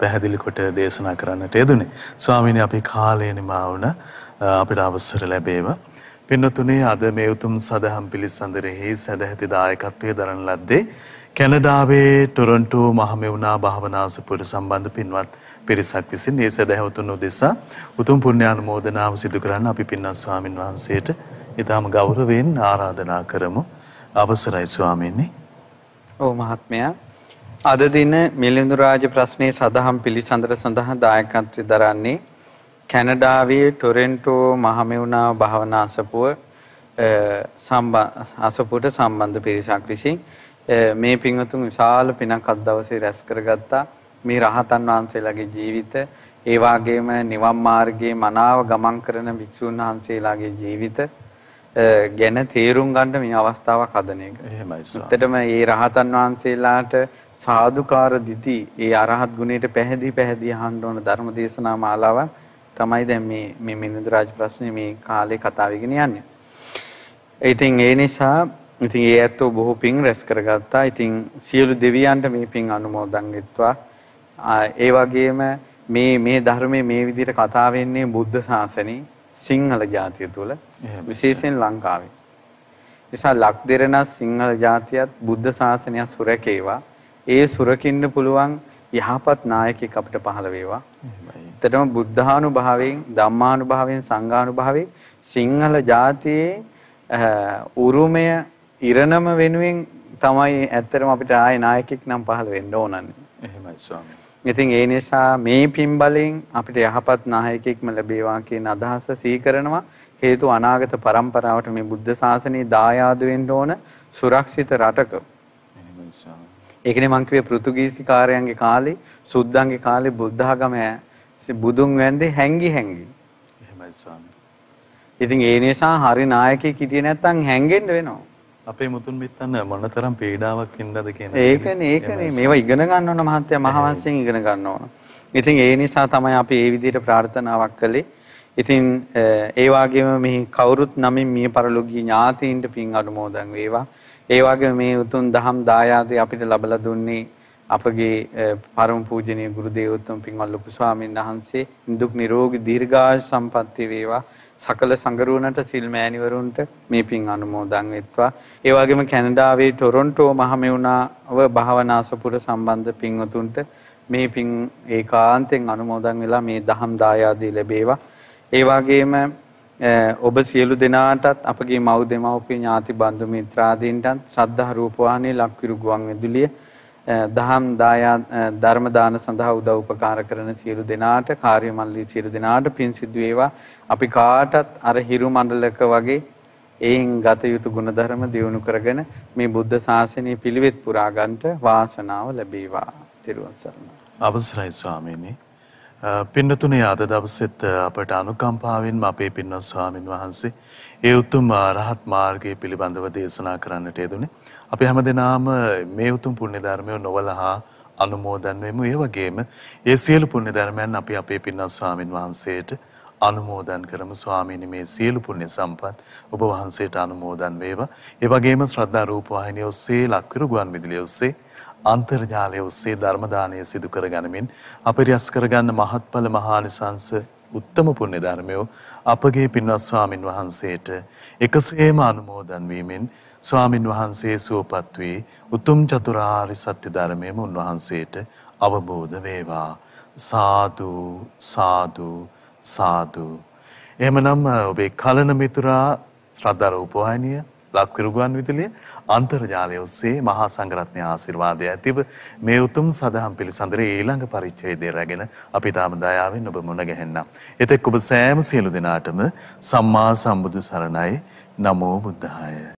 Speaker 1: පැහැදිලි කොට දේශනා කරන්නට යෙදුනේ. ස්වාමීනි අපි කාලය නිමා වුණ අපිට අවසර ලැබේවා. පින්නතුනේ අද මේ උතුම් සදහම් පිළිසඳරෙහි සදැහැති දායකත්වයේ දරන ලද්දේ කැනඩාවේ ටොරොන්ටෝ මහමෙවුනා භාවනාසපුර සම්බන්ධ පින්වත් පිරිසක් විසින් මේ සදහැවතුන් උදෙසා උතුම් පුණ්‍යානුමෝදනාව සිදු කරන්න අපි පින්වත් ස්වාමින් වහන්සේට ඊටම ගෞරවයෙන් ආරාධනා කරමු. අවසරයි ස්වාමීනි.
Speaker 2: ඔව් මහත්මයා අද දින මිලිඳු රාජ ප්‍රශ්නයේ සදහම් පිළිසඳර සඳහා දායකත්වයෙන් දරන්නේ කැනඩාවේ ටොරෙන්ටෝ මහමෙවුනා භාවනාසපුව අසපුට සම්බන්ධ පිරිසක් විසින් මේ පින්වතුන් විශාල පිනක් අද දවසේ රැස් කරගත්තා. මේ රහතන් වහන්සේලාගේ ජීවිත ඒ වගේම නිවන් මාර්ගයේ මනාව ගමන් කරන භික්ෂුන් වහන්සේලාගේ ජීවිත ගැන තේරුම් ගන්න මේ අවස්ථාවක් හදන එක.
Speaker 1: එහෙමයි සර්.
Speaker 2: ඇත්තටම මේ රහතන් වහන්සේලාට සාදුකාර දිති ඒ අරහත් ගුණයට පැහැදී පැහැදී අහන්න ඕන ධර්ම දේශනා මාලාවක් තමයි දැන් මේ මේ මිනිඳු රාජ ප්‍රශ්නේ මේ කාලේ කතා වෙගෙන යන්නේ. ඉතින් ඒ නිසා ඉතින් ඒ ඇත්තෝ බොහෝ පින් රැස් කරගත්තා. ඉතින් සියලු දෙවියන්ට මේ පින් අනුමෝදන් වෙත්වා. ඒ වගේම මේ මේ ධර්මයේ මේ විදිහට කතා වෙන්නේ බුද්ධ ශාසනයේ සිංහල ජාතිය තුල විශේෂයෙන් ලංකාවේ. නිසා ලක් දෙරණස් සිංහල ජාතියත් බුද්ධ ශාසනයත් සුරකේවා. ඒ සුරකින්න පුළුවන් යහපත් නායකයෙක් අපිට පහළ වේවා. එතනම බුද්ධානුභාවයෙන් ධම්මානුභාවයෙන් සංඝානුභාවයෙන් සිංහල ජාතියේ උරුමය ඉරණම වෙනුවෙන් තමයි ඇත්තටම අපිට ආයේ නායකයෙක් නම් පහළ වෙන්න ඕනන්නේ.
Speaker 1: එහෙමයි ස්වාමී.
Speaker 2: ඉතින් ඒ නිසා මේ පින් බලෙන් අපිට යහපත් නායකයෙක්ම ලැබේවා කියන අදහස සිහි කරනවා. හේතු අනාගත પરම්පරාවට මේ බුද්ධ ශාසනය දායාද වෙන්න ඕන සුරක්ෂිත රටක.
Speaker 1: එහෙමයි ස්වාමී.
Speaker 2: ඒකනේ මං කිව්වේ පෘතුගීසි කාර්යයන්ගේ කාලේ සුද්ධන්ගේ කාලේ බුද්ධ ආගම බුදුන් වැන්දේ හැංගි හැංගි.
Speaker 1: එහෙමයි ස්වාමී.
Speaker 2: ඉතින් ඒ නිසා හරි නායකයෙක් හිටියේ නැත්නම් හැංගෙන්න වෙනවා.
Speaker 1: අපේ මුතුන් මිත්තන් මොනතරම් පීඩාවක් ඉඳද කියන
Speaker 2: ඒකනේ ඒකනේ මේවා ඉගෙන ගන්න ඕන මහත්තයා මහවංශයෙන් ඉගෙන ගන්න ඕන. ඉතින් ඒ නිසා තමයි අපි මේ විදිහට ප්‍රාර්ථනාවක් කළේ. ඉතින් ඒ වගේම මේ කවුරුත් නමින් මිය පරලෝකීය ඥාතීන්ට පින් අනුමෝදන් වේවා. ඒ වගේම මේ උතුම් දහම් දායාදේ අපිට ලබලා දුන්නේ අපගේ පරම පූජනීය ගුරු දේවෝත්තම පින්වත් ලොකු ස්වාමීන් වහන්සේ දුක් නිරෝගී දීර්ඝායු සම්පන්නිය වේවා. සකල සංගරුවනට සිල් මෑණිවරුන්ට මේ පින් අනුමෝදන් වෙත්වා. ඒ වගේම කැනඩාවේ ටොරොන්ටෝ මහමෙවුනාව භාවනාසපුර සම්බන්ධ පින්වතුන්ට මේ පින් ඒකාන්තයෙන් අනුමෝදන් වෙලා මේ දහම් දායාදී ලැබේවා. ඒ වගේම ඔබ සියලු දෙනාටත් අපගේ මව් දෙමව්පිය ඥාති බන්දු මිත්‍රාදීන්ටත් ශ්‍රද්ධා රූපවාහිනී ලක්විරු ගුවන් විදුලිය දහම් දායා ධර්ම දාන සඳහා උදව් උපකාර කරන සියලු දෙනාට කාර්ය මල්ලි සියලු දෙනාට පින් සිදු වේවා අපි කාටත් අර හිරු මණ්ඩලක වගේ එයින් ගත යුතු ගුණධර්ම දියුණු කරගෙන මේ බුද්ධ ශාසනය පිළිවෙත් පුරා ගන්නට වාසනාව ලැබේවා. ත්‍රිවන් සරණයි.
Speaker 1: අවසරයි ස්වාමීනි. පින්නතුනේ අද දවසෙත් අපට අනුකම්පාවෙන්ම අපේ පින්වත් ස්වාමින් වහන්සේ ඒ උතුම් රහත් මාර්ගය පිළිබඳව දේශනා කරන්නට යෙදුනේ. අපි හැමදෙනාම මේ උතුම් පුණ්‍ය ධර්මය නොවලහා අනුමෝදන් වෙමු. ඒ වගේම ඒ සියලු පුණ්‍ය ධර්මයන් අපි අපේ පින්වත් ස්වාමින් වහන්සේට අනුමෝදන් කරමු ස්වාමීනි මේ සියලු පුණ්‍ය සම්පත් ඔබ වහන්සේට අනුමෝදන් වේවා. ඒ වගේම ශ්‍රද්ධා රූප වාහිනිය ඔස්සේ ලක්විරු ගුවන් විදුලිය ඔස්සේ අන්තර්ජාලය ඔස්සේ ධර්ම දානය සිදු කරගනිමින් අප රැස් කරගන්න මහත්ඵල මහානිසංස උත්තම පුණ්‍ය ධර්මය අපගේ පින්වත් ස්වාමින් වහන්සේට එකසේම අනුමෝදන් වීමෙන් ස්වාමින් වහන්සේ සුවපත් වී උතුම් චතුරාර්ය සත්‍ය ධර්මයම උන්වහන්සේට අවබෝධ වේවා සාදු සාදු සාදු. එහෙමනම් ඔබේ කලන මිතුරා ශ්‍රද්ධා රූපවාහිනිය ලක්විරුගුවන් විදුලිය අන්තර්ජාලය ඔස්සේ මහා සංඝරත්නය ආශිර්වාදය ඇතිව මේ උතුම් සදහම් පිළිසඳරේ ඊළඟ පරිච්ඡේදය රැගෙන අපි තාම දයාවෙන් ඔබ මුණ ගැහෙන්නම්. එතෙක් ඔබ සෑම සියලු දෙනාටම සම්මා සම්බුදු සරණයි නමෝ බුද්ධාය